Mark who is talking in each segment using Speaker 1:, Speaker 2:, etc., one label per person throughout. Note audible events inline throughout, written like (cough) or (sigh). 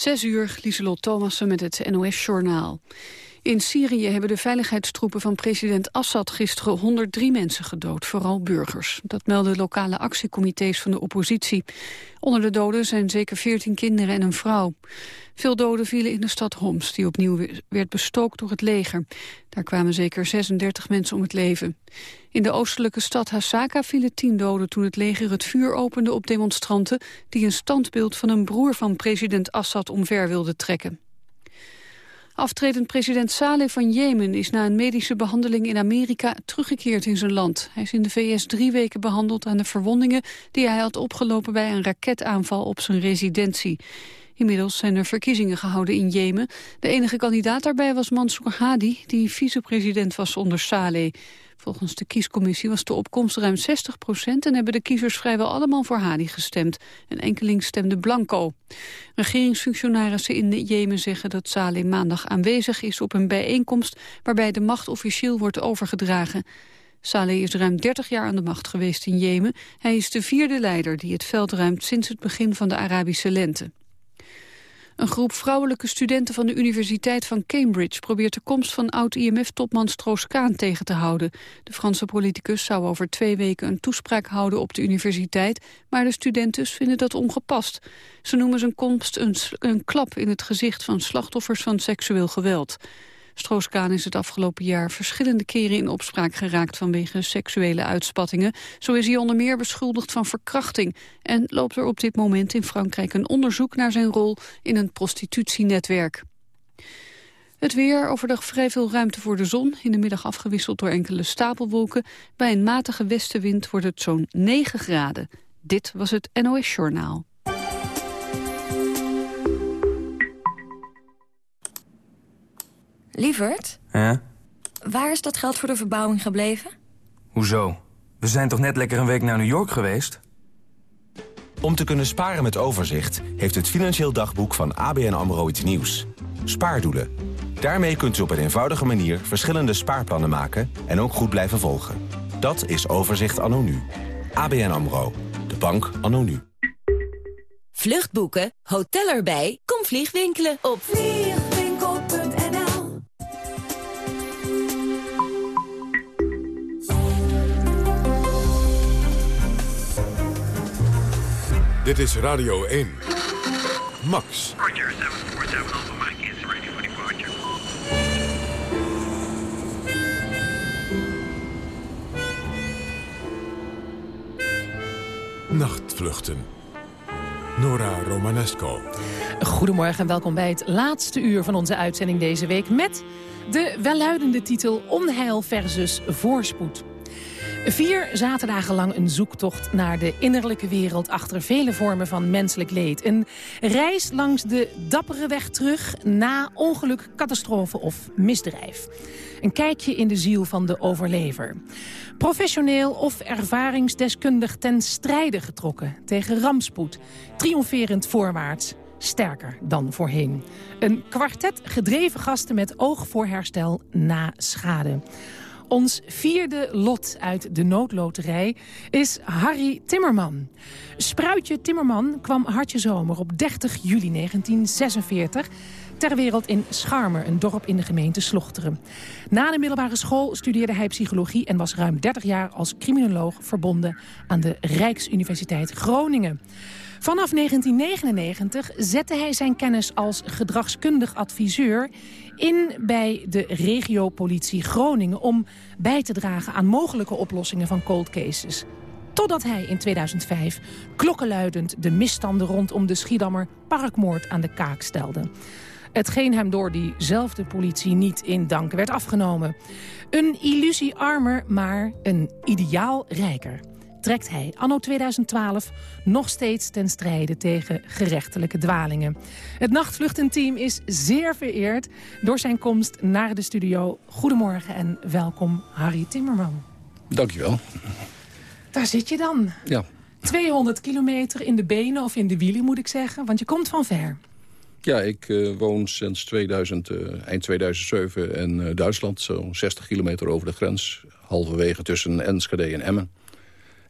Speaker 1: Zes uur, Lieselot Thomassen met het NOS-journaal. In Syrië hebben de veiligheidstroepen van president Assad gisteren 103 mensen gedood, vooral burgers. Dat melden lokale actiecomité's van de oppositie. Onder de doden zijn zeker 14 kinderen en een vrouw. Veel doden vielen in de stad Homs, die opnieuw werd bestookt door het leger. Daar kwamen zeker 36 mensen om het leven. In de oostelijke stad Hasaka vielen 10 doden toen het leger het vuur opende op demonstranten... die een standbeeld van een broer van president Assad omver wilden trekken. Aftredend president Saleh van Jemen is na een medische behandeling in Amerika teruggekeerd in zijn land. Hij is in de VS drie weken behandeld aan de verwondingen die hij had opgelopen bij een raketaanval op zijn residentie. Inmiddels zijn er verkiezingen gehouden in Jemen. De enige kandidaat daarbij was Mansour Hadi, die vicepresident was onder Saleh. Volgens de kiescommissie was de opkomst ruim 60 procent... en hebben de kiezers vrijwel allemaal voor Hadi gestemd. Een enkeling stemde blanco. Regeringsfunctionarissen in Jemen zeggen dat Saleh maandag aanwezig is... op een bijeenkomst waarbij de macht officieel wordt overgedragen. Saleh is ruim 30 jaar aan de macht geweest in Jemen. Hij is de vierde leider die het veld ruimt sinds het begin van de Arabische lente. Een groep vrouwelijke studenten van de Universiteit van Cambridge probeert de komst van oud-IMF-topman Stroos-Kaan tegen te houden. De Franse politicus zou over twee weken een toespraak houden op de universiteit, maar de studenten vinden dat ongepast. Ze noemen zijn komst een, een klap in het gezicht van slachtoffers van seksueel geweld. Stroos-Kaan is het afgelopen jaar verschillende keren in opspraak geraakt vanwege seksuele uitspattingen. Zo is hij onder meer beschuldigd van verkrachting en loopt er op dit moment in Frankrijk een onderzoek naar zijn rol in een prostitutienetwerk. Het weer, overdag vrij veel ruimte voor de zon. In de middag afgewisseld door enkele stapelwolken. Bij een matige westenwind wordt het zo'n 9 graden. Dit was het NOS Journaal.
Speaker 2: Lievert?
Speaker 3: Ja?
Speaker 2: Waar is dat geld voor de verbouwing gebleven?
Speaker 3: Hoezo? We zijn toch net lekker een week naar New York geweest?
Speaker 4: Om te kunnen sparen met overzicht... heeft het Financieel Dagboek van ABN AMRO iets nieuws. Spaardoelen. Daarmee kunt u op een eenvoudige manier verschillende spaarplannen maken... en ook goed blijven volgen. Dat is Overzicht anno nu. ABN AMRO. De bank anno nu.
Speaker 5: Vluchtboeken, hotel erbij, kom vliegwinkelen op
Speaker 6: Dit is Radio 1. Max.
Speaker 7: Roger, 747 Alpha Mike is ready for departure.
Speaker 6: Nachtvluchten. Nora Romanesco.
Speaker 8: Goedemorgen en welkom bij het laatste uur van onze uitzending deze week... met de welluidende titel Onheil versus Voorspoed. Vier zaterdagen lang een zoektocht naar de innerlijke wereld... achter vele vormen van menselijk leed. Een reis langs de dappere weg terug na ongeluk, catastrofe of misdrijf. Een kijkje in de ziel van de overlever. Professioneel of ervaringsdeskundig ten strijde getrokken... tegen rampspoed, triomferend voorwaarts sterker dan voorheen. Een kwartet gedreven gasten met oog voor herstel na schade. Ons vierde lot uit de noodloterij is Harry Timmerman. Spruitje Timmerman kwam hartje zomer op 30 juli 1946 ter wereld in Scharmer, een dorp in de gemeente Slochteren. Na de middelbare school studeerde hij psychologie... en was ruim 30 jaar als criminoloog verbonden aan de Rijksuniversiteit Groningen. Vanaf 1999 zette hij zijn kennis als gedragskundig adviseur in bij de regiopolitie Groningen... om bij te dragen aan mogelijke oplossingen van cold cases. Totdat hij in 2005 klokkenluidend de misstanden rondom de Schiedammer parkmoord aan de kaak stelde. Hetgeen hem door diezelfde politie niet in dank werd afgenomen. Een illusie armer, maar een ideaal rijker trekt hij anno 2012 nog steeds ten strijde tegen gerechtelijke dwalingen. Het nachtvluchtenteam is zeer vereerd door zijn komst naar de studio. Goedemorgen en welkom Harry Timmerman.
Speaker 9: Dankjewel.
Speaker 8: Daar zit je dan.
Speaker 9: Ja.
Speaker 8: 200 kilometer in de benen of in de wielen moet ik zeggen, want je komt van ver.
Speaker 9: Ja, ik uh, woon sinds 2000, uh, eh, eind 2007 in uh, Duitsland. Zo'n 60 kilometer over de grens. Halverwege tussen Enschede en Emmen.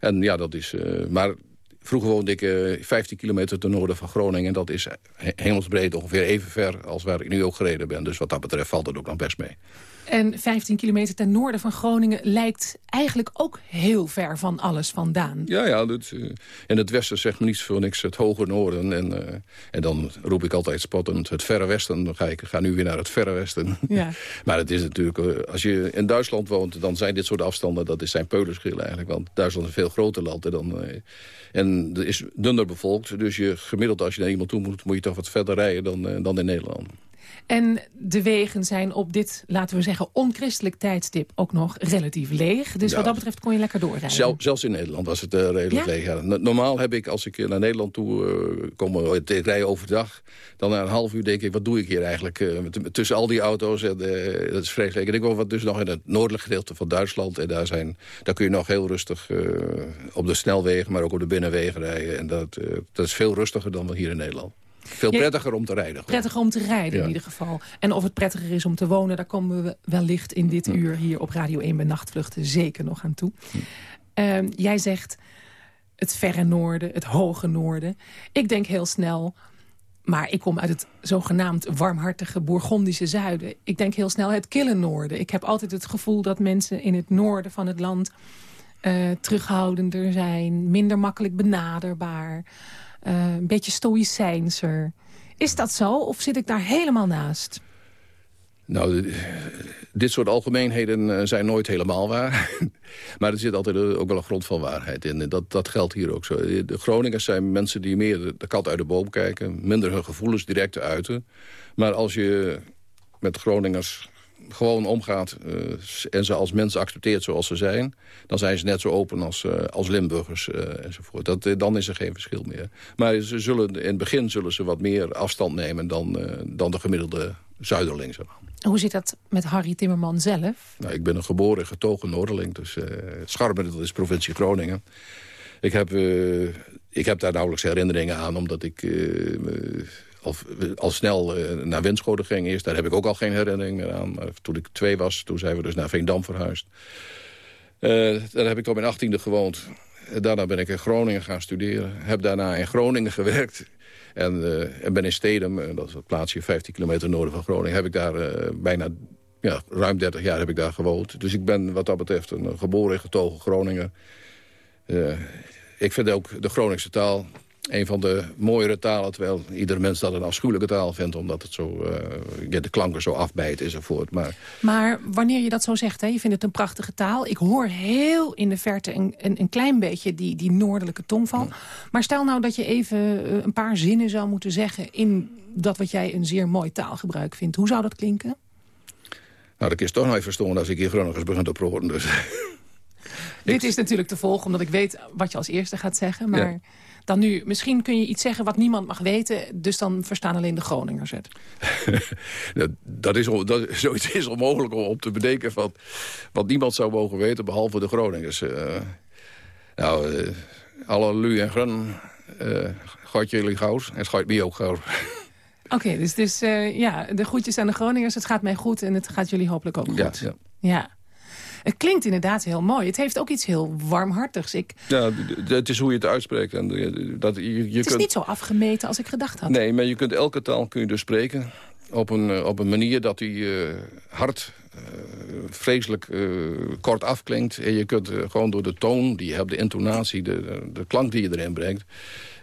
Speaker 9: En ja, dat is... maar vroeger woonde ik eh, 15 kilometer ten noorden van Groningen. En dat is he- hemelsbreed ongeveer even ver als waar ik nu ook gereden ben. Dus wat dat betreft valt het ook nog best mee.
Speaker 8: En 15 kilometer ten noorden van Groningen lijkt eigenlijk ook heel ver van alles vandaan.
Speaker 9: Ja, ja. Dat, eh, in het westen zegt men niets voor niks het hoge noorden. En, eh, en dan roep ik altijd spottend het verre westen. Dan ga ik ga nu weer naar het verre westen.
Speaker 8: Ja. (laughs)
Speaker 9: maar het is natuurlijk, eh, als je in Duitsland woont... dan zijn dit soort afstanden, dat is zijn peulenschil eigenlijk. Want Duitsland is een veel groter land. En, dan, eh, en er is dunner bevolkt. Dus je, gemiddeld als je naar iemand toe moet... moet je toch wat verder rijden dan, eh, dan in Nederland.
Speaker 8: En de wegen zijn op dit, laten we zeggen, onchristelijk tijdstip ook nog relatief leeg. Dus
Speaker 9: Ja.
Speaker 8: wat dat betreft kon je lekker doorrijden.
Speaker 9: Zel- zelfs in Nederland was het eh, redelijk
Speaker 8: Ja?
Speaker 9: leeg. Ja. Normaal heb ik, als ik eh, naar Nederland toe eh, kom, eh, ik rij overdag... dan na een half uur denk ik, wat doe ik hier eigenlijk? eh, tussen al die auto's, en, eh, dat is vreselijk. En ik woon wat dus nog in het noordelijk gedeelte van Duitsland. En daar, zijn, daar kun je nog heel rustig eh, op de snelwegen... maar ook op de binnenwegen rijden. En dat, eh, dat is veel rustiger dan hier in Nederland. Veel prettiger om te rijden. gewoon.
Speaker 8: Prettig om te rijden
Speaker 9: Ja.
Speaker 8: in ieder geval. En of het prettiger is om te wonen, daar komen we wellicht in dit uur hier op Radio 1 bij Nachtvluchten zeker nog aan toe. Ehm, jij zegt het verre noorden, het hoge noorden. Ik denk heel snel, maar ik kom uit het zogenaamd warmhartige Bourgondische zuiden. Ik denk heel snel het kille noorden. Ik heb altijd het gevoel dat mensen in het noorden van het land eh, terughoudender zijn, minder makkelijk benaderbaar, eh, een beetje stoïcijnser. Is dat zo of zit ik daar helemaal naast?
Speaker 9: Nou, dit soort algemeenheden eh, zijn nooit helemaal waar. (laughs) maar er zit altijd eh, ook wel een grond van waarheid in. Dat, dat geldt hier ook zo. De Groningers zijn mensen die meer de kat uit de boom kijken. Minder hun gevoelens direct uiten. Maar als je met Groningers gewoon omgaat... eh, en ze als mensen accepteert zoals ze zijn... dan zijn ze net zo open als, eh, als Limburgers eh, enzovoort. Dat, dan is er geen verschil meer. Maar ze zullen, in het begin zullen ze wat meer afstand nemen... dan, dan de gemiddelde Zuiderling. zeg maar.
Speaker 8: Hoe zit dat met Harry Timmerman zelf?
Speaker 9: Nou, ik ben een geboren en getogen Noorderling. Dus Scharmen, dat is provincie Groningen. Ik heb, ik heb daar nauwelijks herinneringen aan... omdat ik eh, me- al, snel eh, naar Winschoten ging eerst. Daar heb ik ook al geen herinnering meer aan. Toen ik twee was, toen zijn we dus naar Veendam verhuisd. Eh, daar heb ik op mijn achttiende gewoond. Eh, Daarna ben ik in Groningen gaan studeren. Heb daarna in Groningen (laughs) gewerkt. En, eh, en ben in Stedum, eh, dat is het plaatsje 15 kilometer noorden van Groningen... heb ik daar eh, bijna ja, ruim 30 jaar heb ik daar gewoond. Dus ik ben wat dat betreft een eh, geboren en getogen Groninger. Eh, ik vind ook de Groningse taal een van de mooiere talen... terwijl ieder mens dat een afschuwelijke taal vindt... omdat het zo, eh, de klanken zo afbijt enzovoort. Maar
Speaker 8: Maar wanneer je dat zo zegt, hè, je vindt het een prachtige taal. Ik hoor heel in de verte een, een, een klein beetje die, die noordelijke tongval. Maar stel nou dat je even eh, een paar zinnen zou moeten zeggen... in dat wat jij een zeer mooi taalgebruik vindt. Hoe zou dat klinken?
Speaker 9: nou, dat is toch nog even als ik hier Groningers begin te proren. Dus.
Speaker 8: Dit is natuurlijk te volgen, omdat ik weet wat je als eerste gaat zeggen. Maar
Speaker 9: Ja.
Speaker 8: Dan nu, misschien kun je iets zeggen wat niemand mag weten... dus dan verstaan alleen de Groningers het.
Speaker 9: dat, (laughs) dat is, dat, zoiets is onmogelijk om, om te bedenken... Van, wat niemand zou mogen weten, behalve de Groningers. Eh, nou, eh alle lu en grun... eh gooit jullie gauw en gooit mij ook gauw. (laughs)
Speaker 8: Oké, dus, dus eh, ja, de groetjes aan de Groningers. Het gaat mij goed en het gaat jullie hopelijk ook goed.
Speaker 9: Ja, ja.
Speaker 8: Ja. Het klinkt inderdaad heel mooi. Het heeft ook iets heel warmhartigs. Ik,
Speaker 9: Ja, het is hoe je het uitspreekt. En eh, dat, je, je
Speaker 8: het is
Speaker 9: kunt,
Speaker 8: niet zo afgemeten als ik gedacht had.
Speaker 9: Nee, maar je kunt elke taal kun je dus spreken op een, eh, op een manier dat die eh, hard, vreselijk kort afklinkt. En je kunt gewoon door de toon die je hebt, de intonatie, de, de klank die je erin brengt...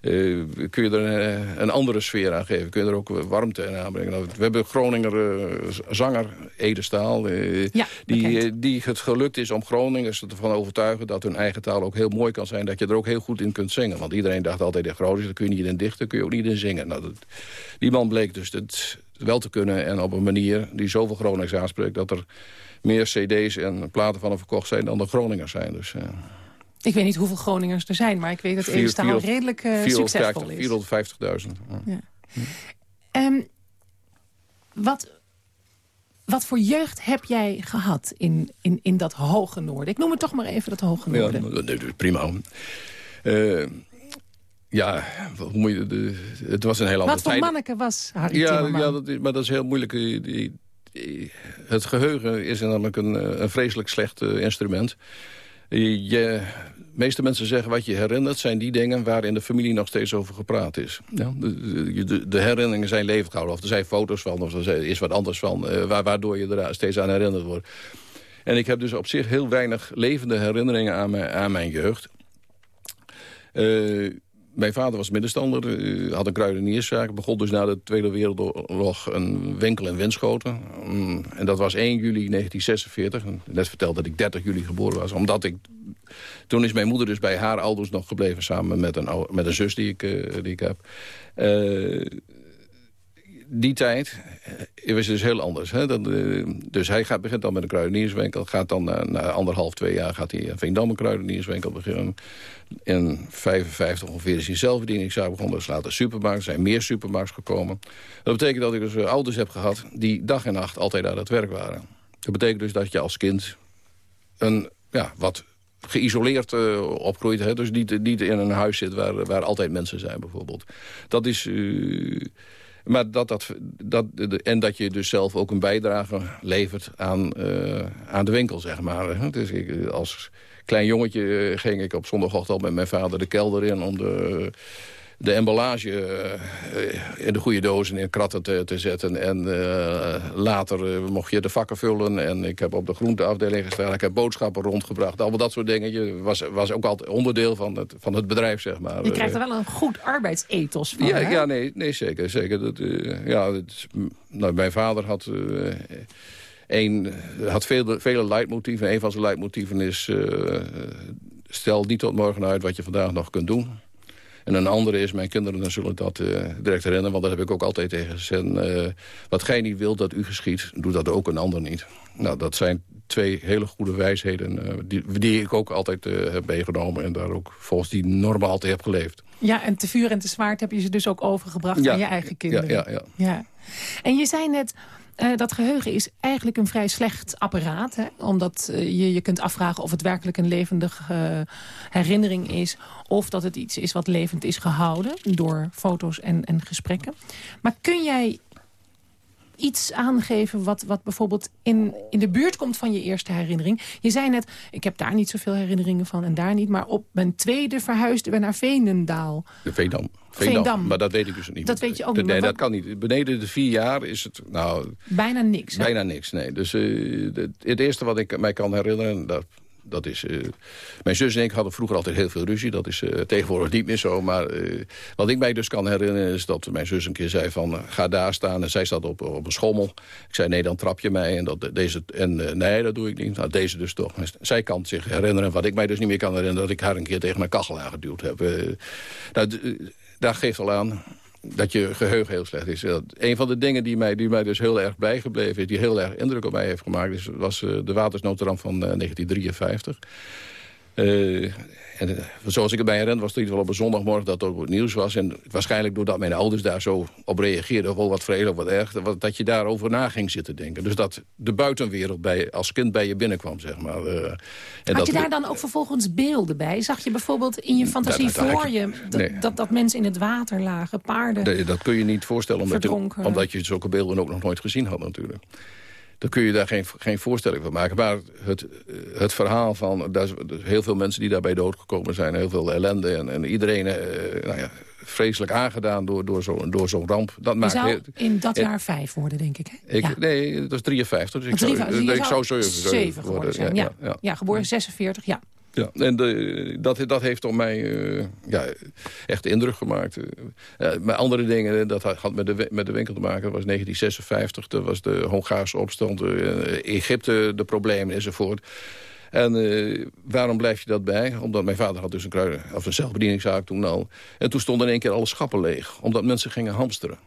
Speaker 9: eh, kun je er eh, een andere sfeer aan geven. Kun je er ook warmte in aanbrengen. Nou, we hebben Groninger eh, zanger, Ede Staal...
Speaker 8: Ja,
Speaker 9: die, die het gelukt is om Groningers ervan overtuigen... dat hun eigen taal ook heel mooi kan zijn. Dat je er ook heel goed in kunt zingen. Want iedereen dacht altijd in Gronings, daar kun je niet in dichten... kun je ook niet in zingen. Nou, dat, die man bleek dus het wel te kunnen. En op een manier die zoveel Gronings aanspreekt... dat er meer cd's en platen van hem verkocht zijn dan de Groningers zijn. Dus,
Speaker 8: Ik weet niet hoeveel Groningers er zijn, maar ik weet dat
Speaker 9: vier-
Speaker 8: redelijk eh,
Speaker 9: 450
Speaker 8: succesvol is.
Speaker 9: 450.000. Ja.
Speaker 8: Ehm, wat, wat voor jeugd heb jij gehad in, in, in dat hoge noorden? Ik noem het toch maar even dat hoge
Speaker 9: Ja,
Speaker 8: noorden.
Speaker 9: nee, nee, prima. Eh, ja, hoe moet je, de, het was een heel andere
Speaker 8: wat voor
Speaker 9: tijd.
Speaker 8: manneke was Harry
Speaker 9: Ja,
Speaker 8: Timmerman?
Speaker 9: ja dat is, maar dat is heel moeilijk. Die- het geheugen is namelijk een, eh, een vreselijk slecht eh, instrument. Je meeste mensen zeggen wat je herinnert... zijn die dingen waar in de familie nog steeds over gepraat is. Ja, de, de, de herinneringen zijn levend gehouden. Of er zijn foto's van, of er is wat anders van... Uh, waardoor je er steeds aan herinnerd wordt. En ik heb dus op zich heel weinig levende herinneringen aan mijn, aan mijn jeugd. Uh, mijn vader was middenstander, uh, had een kruidenierszaak. Begon dus na de Tweede Wereldoorlog een winkel in Winschoten. Um, en dat was 1 juli 1946. Net verteld dat ik 30 juli geboren was. Omdat ik... Toen is mijn moeder dus bij haar ouders nog gebleven... samen met een, met een zus die ik, uh, die ik heb. Uh, die tijd uh, was dus heel anders. Hè? Uh, dus hij gaat, begint dan met een kruidenierswinkel. Gaat dan uh, na anderhalf, twee jaar gaat hij een Veendam een kruidenierswinkel beginnen. In 55 ongeveer is hij zelfbedieningszaak begonnen. Dus later supermarkt. Er zijn meer supermarkts gekomen. Dat betekent dat ik dus ouders heb gehad die dag en nacht altijd aan het werk waren. Dat betekent dus dat je als kind een ja, wat geïsoleerd uh, opgroeit. Hè? Dus niet, niet in een huis zit waar, waar altijd mensen zijn bijvoorbeeld. Dat is... Uh, maar dat, dat, dat, en dat je dus zelf ook een bijdrage levert aan, uh, aan de winkel, zeg maar. Dus ik, als klein jongetje ging ik op zondagochtend met mijn vader de kelder in... om de, de emballage uh, in de goede dozen in kratten te, te zetten. En uh, later mocht je de vakken vullen. En ik heb op de groenteafdeling gestaan. Ik heb boodschappen rondgebracht. Allemaal dat soort dingen. Was, was ook altijd onderdeel van het, van het bedrijf, zeg maar.
Speaker 8: Je krijgt er wel een goed arbeidsethos van,
Speaker 9: Ja,
Speaker 8: hè?
Speaker 9: ja nee, nee, zeker. zeker. Dat, ja, dat, nou, mijn vader had... Een, had vele, vele leidmotieven. Een van zijn leidmotieven is... stel niet tot morgen uit wat je vandaag nog kunt doen. En een andere is, mijn kinderen zullen dat uh, direct herinneren... want dat heb ik ook altijd tegen gezegd. Uh, wat gij niet wilt dat u geschiet, doe dat ook een ander niet. Nou, dat zijn twee hele goede wijsheden... Uh, die, die, ik ook altijd heb meegenomen... en daar ook volgens die normen altijd heb geleefd.
Speaker 8: Ja, en te vuur en te zwaard heb je ze dus ook overgebracht ja, aan je eigen kinderen.
Speaker 9: Ja, ja, ja.
Speaker 8: ja. En je zei net... Uh, dat geheugen is eigenlijk een vrij slecht apparaat. Hè? Omdat uh, je je kunt afvragen of het werkelijk een levendige uh, herinnering is... of dat het iets is wat levend is gehouden door foto's en, en gesprekken. Maar kun jij iets aangeven wat, wat bijvoorbeeld in, in de buurt komt van je eerste herinnering. Je zei net, ik heb daar niet zoveel herinneringen van en daar niet. Maar op mijn tweede verhuisde we naar Veenendaal.
Speaker 9: De Veendam. Veendam. Maar dat weet ik dus niet.
Speaker 8: Dat weet je ook niet.
Speaker 9: Nee, dat kan niet. Beneden de vier jaar is het... Nou,
Speaker 8: bijna niks. Hè?
Speaker 9: Bijna niks, nee. Dus uh, de, het eerste wat ik mij kan herinneren... Dat, dat is, uh, mijn zus en ik hadden vroeger altijd heel veel ruzie. Dat is uh, tegenwoordig niet meer zo. Maar uh, wat ik mij dus kan herinneren is dat mijn zus een keer zei van... ga daar staan. En zij zat op, op een schommel. Ik zei nee, dan trap je mij. En, dat, deze, en nee, dat doe ik niet. Nou, deze dus toch. Zij kan zich herinneren. Wat ik mij dus niet meer kan herinneren... dat ik haar een keer tegen mijn kachel aangeduwd heb. nou, daar geeft al aan dat je geheugen heel slecht is. Een van de dingen die mij, die mij dus heel erg bijgebleven is... die heel erg indruk op mij heeft gemaakt... Is, was uh, de watersnoodramp van uh, 1953. Uh, en zoals ik erbij herinner was het in ieder geval op een zondagmorgen dat ook het nieuws was. En waarschijnlijk doordat mijn ouders daar zo op reageerden... of wel wat vrede of wat erg, dat je daarover na ging zitten denken. Dus dat de buitenwereld bij, als kind bij je binnenkwam, zeg maar. Uh,
Speaker 8: en Had dat, je daar dan ook vervolgens beelden bij? Zag je bijvoorbeeld in je fantasie dat, dat, voor je... Dat, nee. dat, dat mensen in het water lagen, paarden
Speaker 9: nee, Dat kun je niet voorstellen, omdat je, omdat je zulke beelden ook nog nooit gezien had natuurlijk dan kun je daar geen, geen voorstelling van maken. Maar het, het verhaal van... Daar, heel veel mensen die daarbij doodgekomen zijn. Heel veel ellende. En, en iedereen uh, nou ja, vreselijk aangedaan door, door zo'n door zo'n ramp. Dat
Speaker 8: je
Speaker 9: maakt
Speaker 8: zou
Speaker 9: heel,
Speaker 8: in dat jaar vijf worden, denk ik. Hè?
Speaker 9: ik
Speaker 8: ja.
Speaker 9: Nee, dat is 53. Dus ik
Speaker 8: 53,
Speaker 9: zou,
Speaker 8: dus
Speaker 9: ik zou
Speaker 8: worden. Zijn. Ja. ja, geboren 46, ja.
Speaker 9: Ja, en dat, dat heeft op mij uh, ja, echt indruk gemaakt. Uh, maar andere dingen, dat had met de, met de winkel te maken. Dat was 1956, dat was de Hongaarse opstand. Uh, Egypte, de problemen enzovoort. En waarom blijf je dat bij? Omdat mijn vader had dus een, kruiden, of een zelfbedieningszaak toen al. En toen stonden in één keer alle schappen leeg. Omdat mensen gingen hamsteren.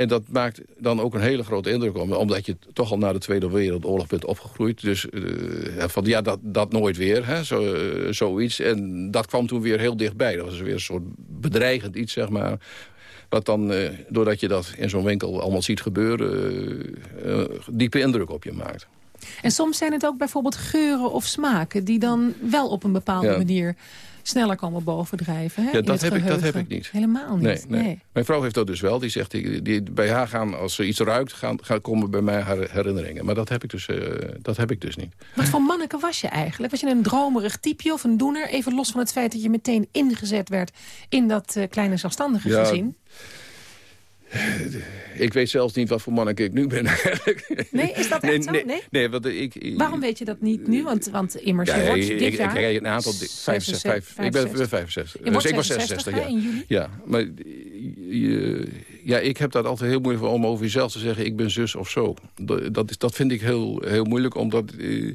Speaker 9: En dat maakt dan ook een hele grote indruk op Omdat je toch al na de Tweede Wereldoorlog bent opgegroeid. Dus uh, van ja, dat, dat nooit weer, hè, zo, uh, zoiets. En dat kwam toen weer heel dichtbij. Dat was weer een soort bedreigend iets, zeg maar. Wat dan, uh, doordat je dat in zo'n winkel allemaal ziet gebeuren... diepe indruk op je maakt.
Speaker 8: En soms zijn het ook bijvoorbeeld geuren of smaken... die dan wel op een bepaalde
Speaker 9: ja.
Speaker 8: manier sneller komen bovendrijven. Hè,
Speaker 9: Ja, dat heb, ik, dat heb ik niet.
Speaker 8: Helemaal niet.
Speaker 9: Nee, nee.
Speaker 8: nee.
Speaker 9: Mijn vrouw heeft dat dus wel. Die zegt, die, die, bij haar gaan, als ze iets ruikt, gaan, gaan komen bij mij haar herinneringen. Maar dat heb ik dus, eh, dat heb ik dus niet.
Speaker 8: Wat voor manneke was je eigenlijk? Was je een dromerig typeje of een doener? Even los van het feit dat je meteen ingezet werd in dat eh, kleine zelfstandige
Speaker 9: Ja,
Speaker 8: gezin.
Speaker 9: Ik weet zelfs niet wat voor man ik nu ben (laughs) eigenlijk.
Speaker 8: Nee, is dat echt zo?
Speaker 9: Nee,
Speaker 8: Nee?
Speaker 9: nee, want ik, ik-
Speaker 8: Waarom weet je dat niet nu? Want, want immers,
Speaker 9: Ja,
Speaker 8: je wordt dit
Speaker 9: ik,
Speaker 8: jaar...
Speaker 9: ik, een aantal... di- vijf- zes- vijf- ik ben, ben 65.
Speaker 8: Je
Speaker 9: Dus ik was
Speaker 8: 66,
Speaker 9: 66,
Speaker 8: hè,
Speaker 9: ja. Ja, maar je, ja, ik heb dat altijd heel moeilijk voor om over jezelf te zeggen... ik ben zus of zo. Dat, is, dat vind ik heel, heel moeilijk, omdat... eh,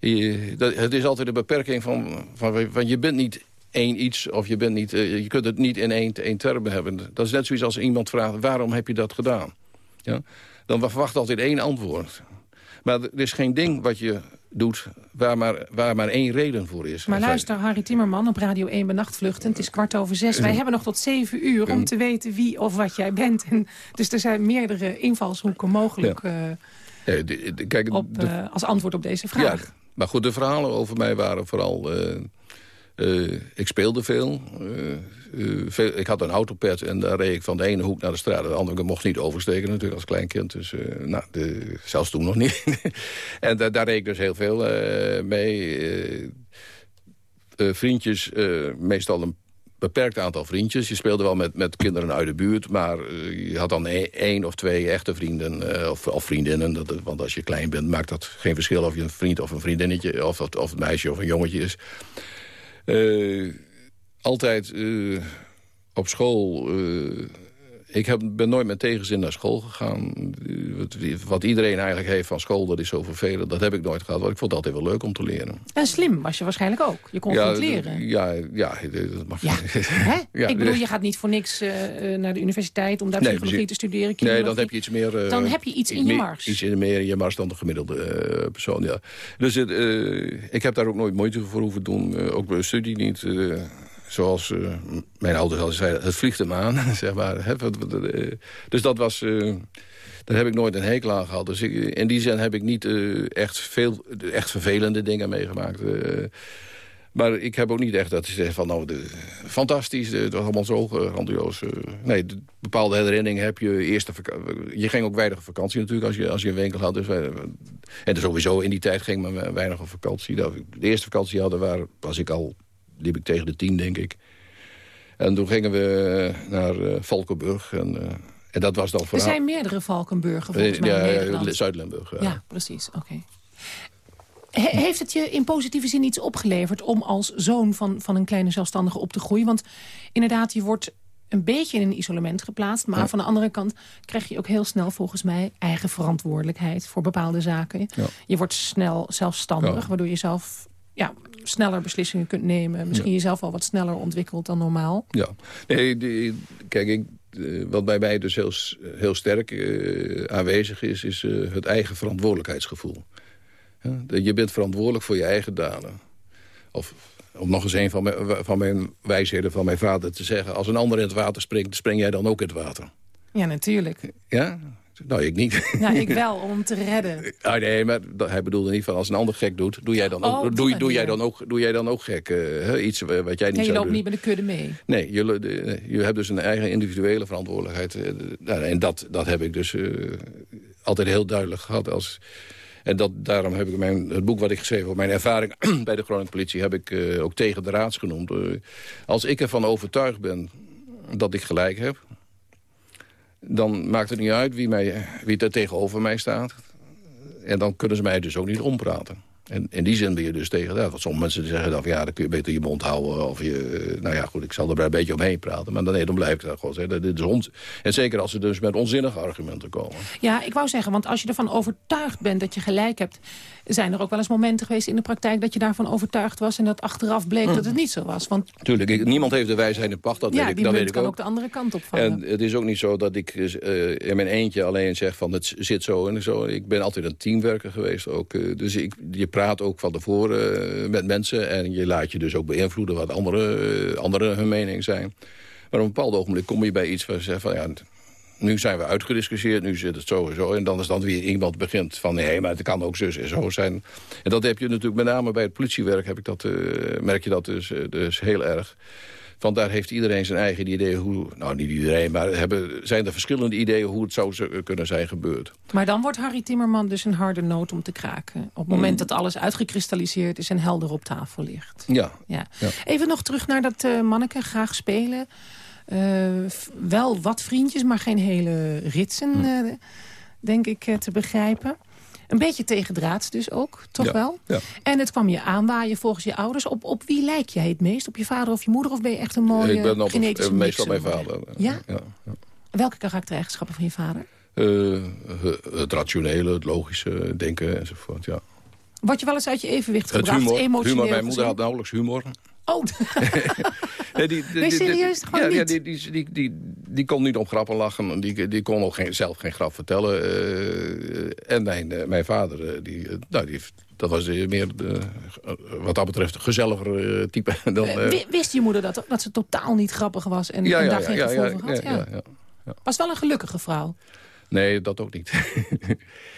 Speaker 9: je, dat, het is altijd een beperking van, van, van... je bent niet één iets of je, bent niet, eh, je kunt het niet in één, één term hebben. Dat is net zoiets als iemand vraagt... waarom heb je dat gedaan? Ja? Dan verwacht altijd één antwoord. Maar er is geen ding wat je doet waar maar, waar maar één reden voor is.
Speaker 8: Maar luister, Harry Timmerman op Radio 1 bij Nachtvluchten. Het is kwart over zes. Wij hebben nog tot zeven uur om te weten wie of wat jij bent. En, dus er zijn meerdere invalshoeken mogelijk eh,
Speaker 9: Ja, kijk,
Speaker 8: op, eh, als antwoord op deze
Speaker 9: ja,
Speaker 8: vraag.
Speaker 9: maar goed, de verhalen over mij waren vooral... eh, ik speelde veel. eh, eh, veel. Ik had een autopet en daar reed ik van de ene hoek naar de straat. De andere mocht niet oversteken natuurlijk als kleinkind. Dus nou, de, zelfs toen nog niet. (laughs) en da- daar reed ik dus heel veel mee. vriendjes, meestal een beperkt aantal vriendjes. Je speelde wel met, met kinderen uit de buurt... maar je had dan e- één of twee echte vrienden of, of vriendinnen. Dat, want als je klein bent, maakt dat geen verschil... of je een vriend of een vriendinnetje... of, of, of een meisje of een jongetje is. Eh, altijd eh, op school... ik heb, ben nooit met tegenzin naar school gegaan. Wat, wat iedereen eigenlijk heeft van school, dat is zo vervelend. Dat heb ik nooit gehad, want ik vond het altijd wel leuk om te leren.
Speaker 8: En slim was je waarschijnlijk ook. Je kon goed leren.
Speaker 9: Ja, ja, dat mag
Speaker 8: Ja, (laughs) Hè?
Speaker 9: Ja,
Speaker 8: ik bedoel,
Speaker 9: eh,
Speaker 8: je gaat niet voor niks eh, eh, naar de universiteit... om daar
Speaker 9: Nee,
Speaker 8: psychologie te studeren.
Speaker 9: Nee, dan heb je iets meer... eh,
Speaker 8: Dan heb je iets in je mars.
Speaker 9: Iets in- meer in je mars dan de gemiddelde persoon, ja. Dus ik heb daar ook nooit moeite voor hoeven doen. ook bij studie niet. Zoals eh, mijn ouders altijd zeiden, het vliegt hem aan, (laughs) zeg maar. Eh, dus dat was... eh, daar heb ik nooit een hekel aan gehad. Dus in die zin heb ik niet echt, veel, echt vervelende dingen meegemaakt. maar ik heb ook niet echt dat je zegt van... nou, de, fantastisch, het was allemaal zo grandioos. nee, de, bepaalde herinneringen heb je. Eerste je ging ook weinig op vakantie natuurlijk als je, als je een winkel had. Dus en sowieso in die tijd ging men weinig op vakantie. De eerste vakantie hadden waar, was ik al... liep ik tegen de tien, denk ik. En toen gingen we naar eh, Valkenburg. En, eh, en dat was dan
Speaker 8: Er
Speaker 9: vooral...
Speaker 8: zijn meerdere Valkenburgen volgens mij
Speaker 9: ja. Zuid-Limburg. ja.
Speaker 8: Ja, precies. Oké. He- heeft het je in positieve zin iets opgeleverd... om als zoon van, van een kleine zelfstandige op te groeien? Want inderdaad, je wordt een beetje in een isolement geplaatst... maar
Speaker 9: Ja.
Speaker 8: van de andere kant krijg je ook heel snel volgens mij... eigen verantwoordelijkheid voor bepaalde zaken.
Speaker 9: Ja.
Speaker 8: Je wordt snel zelfstandig, waardoor je zelf ja, sneller beslissingen kunt nemen. Misschien jezelf al wat sneller ontwikkelt dan normaal.
Speaker 9: Ja, nee, die- kijk, ik, eh, wat bij mij dus heel, heel sterk eh, aanwezig is... is eh, het eigen verantwoordelijkheidsgevoel. Ja, je bent verantwoordelijk voor je eigen daden. Of om nog eens een van mijn, van mijn wijsheden van mijn vader te zeggen... als een ander in het water springt, spring jij dan ook in het water.
Speaker 8: Ja, natuurlijk.
Speaker 9: Ja? Nou, ik niet.
Speaker 8: Ja, ik wel, om te redden. (laughs)
Speaker 9: Ah, nee, maar hij bedoelde niet van als een ander gek doet... doe jij dan
Speaker 8: Oh,
Speaker 9: ook,
Speaker 8: die
Speaker 9: doe, doe, jij dan ook, doe jij dan ook gek. eh, iets eh, wat jij niet
Speaker 8: Ja, je loopt
Speaker 9: doen.
Speaker 8: niet met de kudde mee.
Speaker 9: Nee, je, de- je hebt dus een eigen individuele verantwoordelijkheid. eh, nou, En dat, dat heb ik dus altijd heel duidelijk gehad. Als, en dat, daarom heb ik mijn, het boek wat ik geschreven heb... mijn ervaring (clears throat) bij de Groningen politie... heb ik ook tegen de raads genoemd. Als ik ervan overtuigd ben dat ik gelijk heb... dan maakt het niet uit wie, mij, wie er tegenover mij staat. En dan kunnen ze mij dus ook niet ompraten. En in die zin ben je dus tegen dat. Want sommige mensen zeggen dan van ja, dan kun je beter je mond houden. Of je, eh, nou ja, goed, ik zal er maar een beetje omheen praten. Maar dan, nee, dan blijf ik dat gewoon zeggen. Dit is ons. En zeker als ze dus met onzinnige argumenten komen.
Speaker 8: Ja, ik wou zeggen, want als je ervan overtuigd bent dat je gelijk hebt... zijn er ook wel eens momenten geweest in de praktijk dat je daarvan overtuigd was... en dat achteraf bleek dat het niet zo was. Want
Speaker 9: Tuurlijk, ik- niemand heeft de wijsheid in pacht. Dat
Speaker 8: ja,
Speaker 9: weet ik,
Speaker 8: die
Speaker 9: weet ik
Speaker 8: kan
Speaker 9: ook.
Speaker 8: ook de andere kant opvangen.
Speaker 9: En het is ook niet zo dat ik eh, in mijn eentje alleen zeg van het zit zo en zo. Ik ben altijd een teamwerker geweest ook. eh, dus ik, je praat ook van tevoren eh, met mensen. En je laat je dus ook beïnvloeden wat andere, eh, anderen hun mening zijn. Maar op een bepaald ogenblik kom je bij iets waar ze zeggen van ja... nu zijn we uitgediscussieerd, nu zit het zo en zo. En dan is dan weer iemand begint van, nee, maar het kan ook zus en zo zijn. En dat heb je natuurlijk met name bij het politiewerk, heb ik dat, eh, merk je dat dus, dus heel erg. Want daar heeft iedereen zijn eigen idee hoe... Nou, niet iedereen, maar hebben, zijn er verschillende ideeën... hoe het zou kunnen zijn gebeurd.
Speaker 8: Maar dan wordt Harry Timmerman dus een harde noot om te kraken. Op het moment dat alles uitgekristalliseerd is en helder op tafel ligt.
Speaker 9: Ja,
Speaker 8: Ja.
Speaker 9: Ja.
Speaker 8: Even nog terug naar dat eh manneke, graag spelen. Eh, wel wat vriendjes, maar geen hele ritsen,
Speaker 9: Hm.
Speaker 8: eh, denk ik te begrijpen. Een beetje tegendraads dus ook, toch
Speaker 9: Ja,
Speaker 8: wel?
Speaker 9: ja.
Speaker 8: En het kwam je aanwaaien volgens je ouders. Op, op wie lijk jij het meest? Op je vader of je moeder? Of ben je echt een mooie
Speaker 9: ik ben op,
Speaker 8: genetische
Speaker 9: eh, meestal
Speaker 8: mix
Speaker 9: mijn vader.
Speaker 8: Ja?
Speaker 9: ja.
Speaker 8: Welke karaktereigenschappen van je vader?
Speaker 9: Eh, het rationele, het logische denken enzovoort, ja.
Speaker 8: Word je wel eens uit je evenwicht
Speaker 9: Het
Speaker 8: gebracht,
Speaker 9: humor,
Speaker 8: emotioneel
Speaker 9: humor. Mijn moeder had nauwelijks humor.
Speaker 8: Oh, (laughs)
Speaker 9: Nee, die, die- die- die-
Speaker 8: serieus? Gewoon
Speaker 9: ja,
Speaker 8: niet?
Speaker 9: die, die, die, die, die kon niet om grappen lachen. Die, die kon ook geen, zelf geen grap vertellen. eh, en mijn, eh, mijn vader, eh, die, nou, die, dat was meer, de, wat dat betreft, een gezelliger type. (laughs) Dan,
Speaker 8: Wi- Wist je moeder dat, dat ze totaal niet grappig was en,
Speaker 9: ja,
Speaker 8: en
Speaker 9: ja,
Speaker 8: daar
Speaker 9: ja,
Speaker 8: geen gevoel voor had?
Speaker 9: ja,
Speaker 8: Ja.
Speaker 9: ja, ja.
Speaker 8: Was wel een gelukkige vrouw.
Speaker 9: Nee, dat ook niet. (laughs)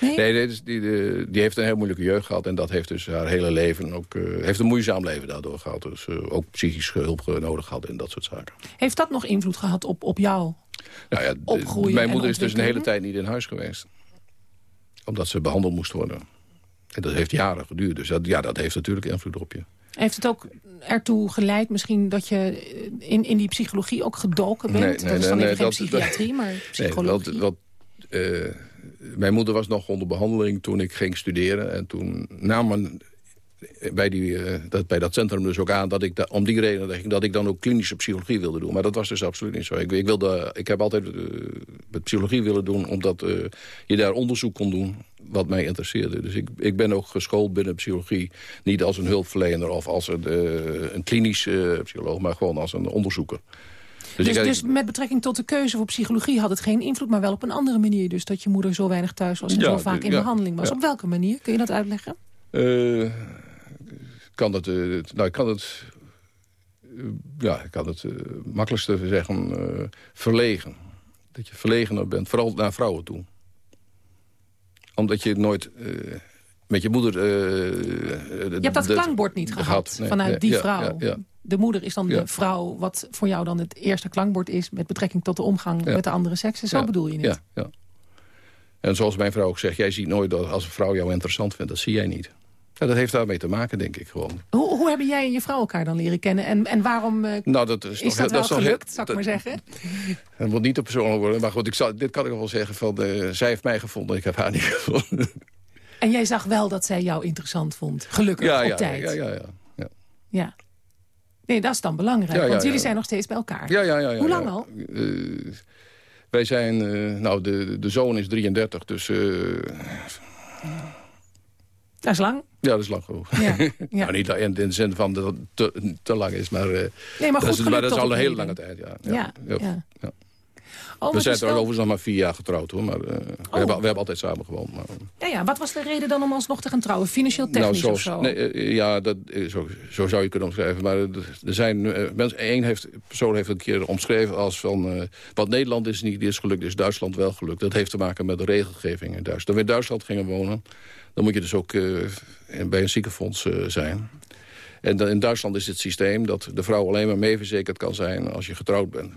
Speaker 8: Nee?
Speaker 9: Nee, nee, dus die, die, die heeft een heel moeilijke jeugd gehad. En dat heeft dus haar hele leven ook... eh, heeft een moeizaam leven daardoor gehad. Dus eh, ook psychisch hulp nodig gehad en dat soort zaken.
Speaker 8: Heeft dat nog invloed gehad op, op jou?
Speaker 9: Nou ja,
Speaker 8: Opgroeien
Speaker 9: mijn moeder is dus een hele tijd niet in huis geweest. Omdat ze behandeld moest worden. En dat heeft jaren geduurd. Dus dat, ja, dat heeft natuurlijk invloed op je.
Speaker 8: Heeft het ook ertoe geleid misschien dat je in, in die psychologie ook gedoken bent?
Speaker 9: Nee,
Speaker 8: dat
Speaker 9: nee,
Speaker 8: is
Speaker 9: nee,
Speaker 8: dan
Speaker 9: nee,
Speaker 8: even geen
Speaker 9: dat-
Speaker 8: psychiatrie, maar
Speaker 9: Nee,
Speaker 8: psychologie.
Speaker 9: wat, eh, mijn moeder was nog onder behandeling toen ik ging studeren. En toen nam men bij, die, eh, dat, bij dat centrum dus ook aan... dat ik om die reden dat ik, dat ik dan ook klinische psychologie wilde doen. Maar dat was dus absoluut niet zo. Ik, ik, wilde, ik heb altijd eh, met psychologie willen doen... omdat je daar onderzoek kon doen wat mij interesseerde. Dus ik, ik ben ook geschoold binnen psychologie. Niet als een hulpverlener of als een, een klinisch eh, psycholoog... maar gewoon als een onderzoeker.
Speaker 8: Dus,
Speaker 9: ik-
Speaker 8: dus met betrekking tot de keuze voor psychologie had het geen invloed... maar wel op een andere manier dus dat je moeder zo weinig thuis was... en
Speaker 9: Ja,
Speaker 8: zo vaak in behandeling was. Op welke manier? Kun je dat uitleggen?
Speaker 9: Eh, kan het, eh, nou, ik kan het, eh, ja, ik kan het makkelijkste zeggen, verlegen. Dat je verlegener bent, vooral naar vrouwen toe. Omdat je nooit met je moeder...
Speaker 8: Je hebt dat klankbord niet gehad,
Speaker 9: nee,
Speaker 8: vanuit
Speaker 9: nee,
Speaker 8: die vrouw.
Speaker 9: ja, ja.
Speaker 8: De moeder is dan
Speaker 9: Ja.
Speaker 8: de vrouw wat voor jou dan het eerste klankbord is... met betrekking tot de omgang
Speaker 9: Ja.
Speaker 8: met de andere seksen. Zo bedoel je het?
Speaker 9: Ja, ja. En zoals mijn vrouw ook zegt, jij ziet nooit dat als een vrouw jou interessant vindt. Dat zie jij niet. Ja, dat heeft daarmee te maken, denk ik gewoon.
Speaker 8: Hoe, hoe hebben jij en je vrouw elkaar dan leren kennen? En, en waarom eh,
Speaker 9: Nou, dat is,
Speaker 8: is
Speaker 9: toch-
Speaker 8: dat wel
Speaker 9: is
Speaker 8: gelukt, zou ik maar zeggen? (laughs)
Speaker 9: Het moet niet te persoonlijk worden. Maar goed, ik zal, dit kan ik wel zeggen. Van, eh, zij heeft mij gevonden, ik heb haar niet (laughs) gevonden.
Speaker 8: En jij zag wel dat zij jou interessant vond. Gelukkig,
Speaker 9: ja,
Speaker 8: op
Speaker 9: ja,
Speaker 8: tijd.
Speaker 9: ja, ja, ja, ja.
Speaker 8: Ja. Nee, dat is dan belangrijk.
Speaker 9: Ja,
Speaker 8: want jullie zijn nog steeds bij elkaar.
Speaker 9: Ja, ja, ja, ja,
Speaker 8: Hoe lang al?
Speaker 9: Eh, wij zijn, eh, nou, de, de zoon is 33, dus eh,
Speaker 8: Dat is lang.
Speaker 9: ja, dat is lang genoeg.
Speaker 8: Ja, (laughs) ja.
Speaker 9: Nou, niet in, de zin van dat het te, te lang is, maar,
Speaker 8: Nee, maar goed
Speaker 9: dat, is, maar dat is al een hele lange tijd. Ja,
Speaker 8: ja.
Speaker 9: ja.
Speaker 8: Oh,
Speaker 9: we zijn
Speaker 8: wel-
Speaker 9: overigens nog maar vier jaar getrouwd, hoor. Maar eh, we, hebben, we hebben altijd samen gewoond. Maar,
Speaker 8: ja, ja, wat was de reden dan om alsnog te gaan trouwen? Financieel, technisch
Speaker 9: nou,
Speaker 8: of zo?
Speaker 9: Nee, eh, ja, dat, eh, zo, zo zou je kunnen omschrijven. Maar er zijn mensen, één heeft, persoon heeft een keer omschreven als van... wat Nederland is niet is gelukt, is Duitsland wel gelukt. Dat heeft te maken met de regelgeving in Duitsland. Toen we in Duitsland gingen wonen, dan moet je dus ook bij een ziekenfonds zijn. En in Duitsland is het systeem dat de vrouw alleen maar meeverzekerd kan zijn als je getrouwd bent.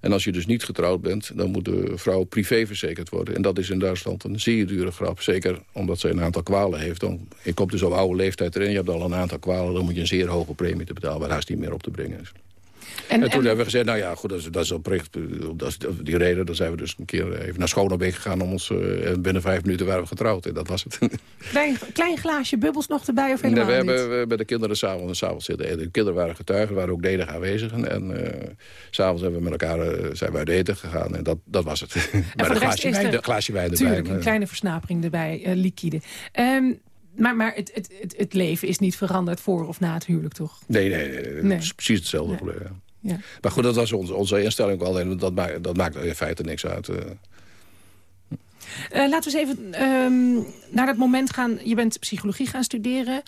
Speaker 9: En als je dus niet getrouwd bent, dan moet de vrouw privé verzekerd worden. En dat is in Duitsland een zeer dure grap. Zeker omdat ze een aantal kwalen heeft. Dan, je komt dus op oude leeftijd erin, je hebt al een aantal kwalen... dan moet je een zeer hoge premie te betalen, waar haast niet meer op te brengen is.
Speaker 8: En,
Speaker 9: En, toen
Speaker 8: en-
Speaker 9: hebben we gezegd, nou ja, goed, dat is, dat is oprecht. eh, Dat is die reden, dan zijn we dus een keer even naar Schonebeek gegaan... om ons, eh, en binnen vijf minuten waren we getrouwd. En dat was het. (laughs)
Speaker 8: klein, klein glaasje bubbels nog erbij of
Speaker 9: Nee,
Speaker 8: helemaal
Speaker 9: we hebben
Speaker 8: niet?
Speaker 9: we hebben de kinderen s'avonds avonds zitten eten. De kinderen waren getuigen, waren ook dedig aanwezig. En eh, s'avonds hebben we met elkaar zijn we uit eten gegaan. En dat, dat was het. (laughs) maar
Speaker 8: voor de
Speaker 9: een glaasje wijn,
Speaker 8: er-
Speaker 9: glaasje wijn erbij.
Speaker 8: Tuurlijk, een
Speaker 9: maar-
Speaker 8: kleine versnapering erbij, liquide. Ehm, maar maar het, het, het, het leven is niet veranderd voor of na het huwelijk, toch?
Speaker 9: Nee, nee, nee, nee,
Speaker 8: Nee.
Speaker 9: het is precies hetzelfde.
Speaker 8: Nee.
Speaker 9: gebleven, ja. Maar goed, dat was onze, onze instelling wel. En dat, maakt, dat maakt in feite niks uit. Eh.
Speaker 8: Uh, laten we eens even ehm, naar dat moment gaan. Je bent psychologie gaan studeren.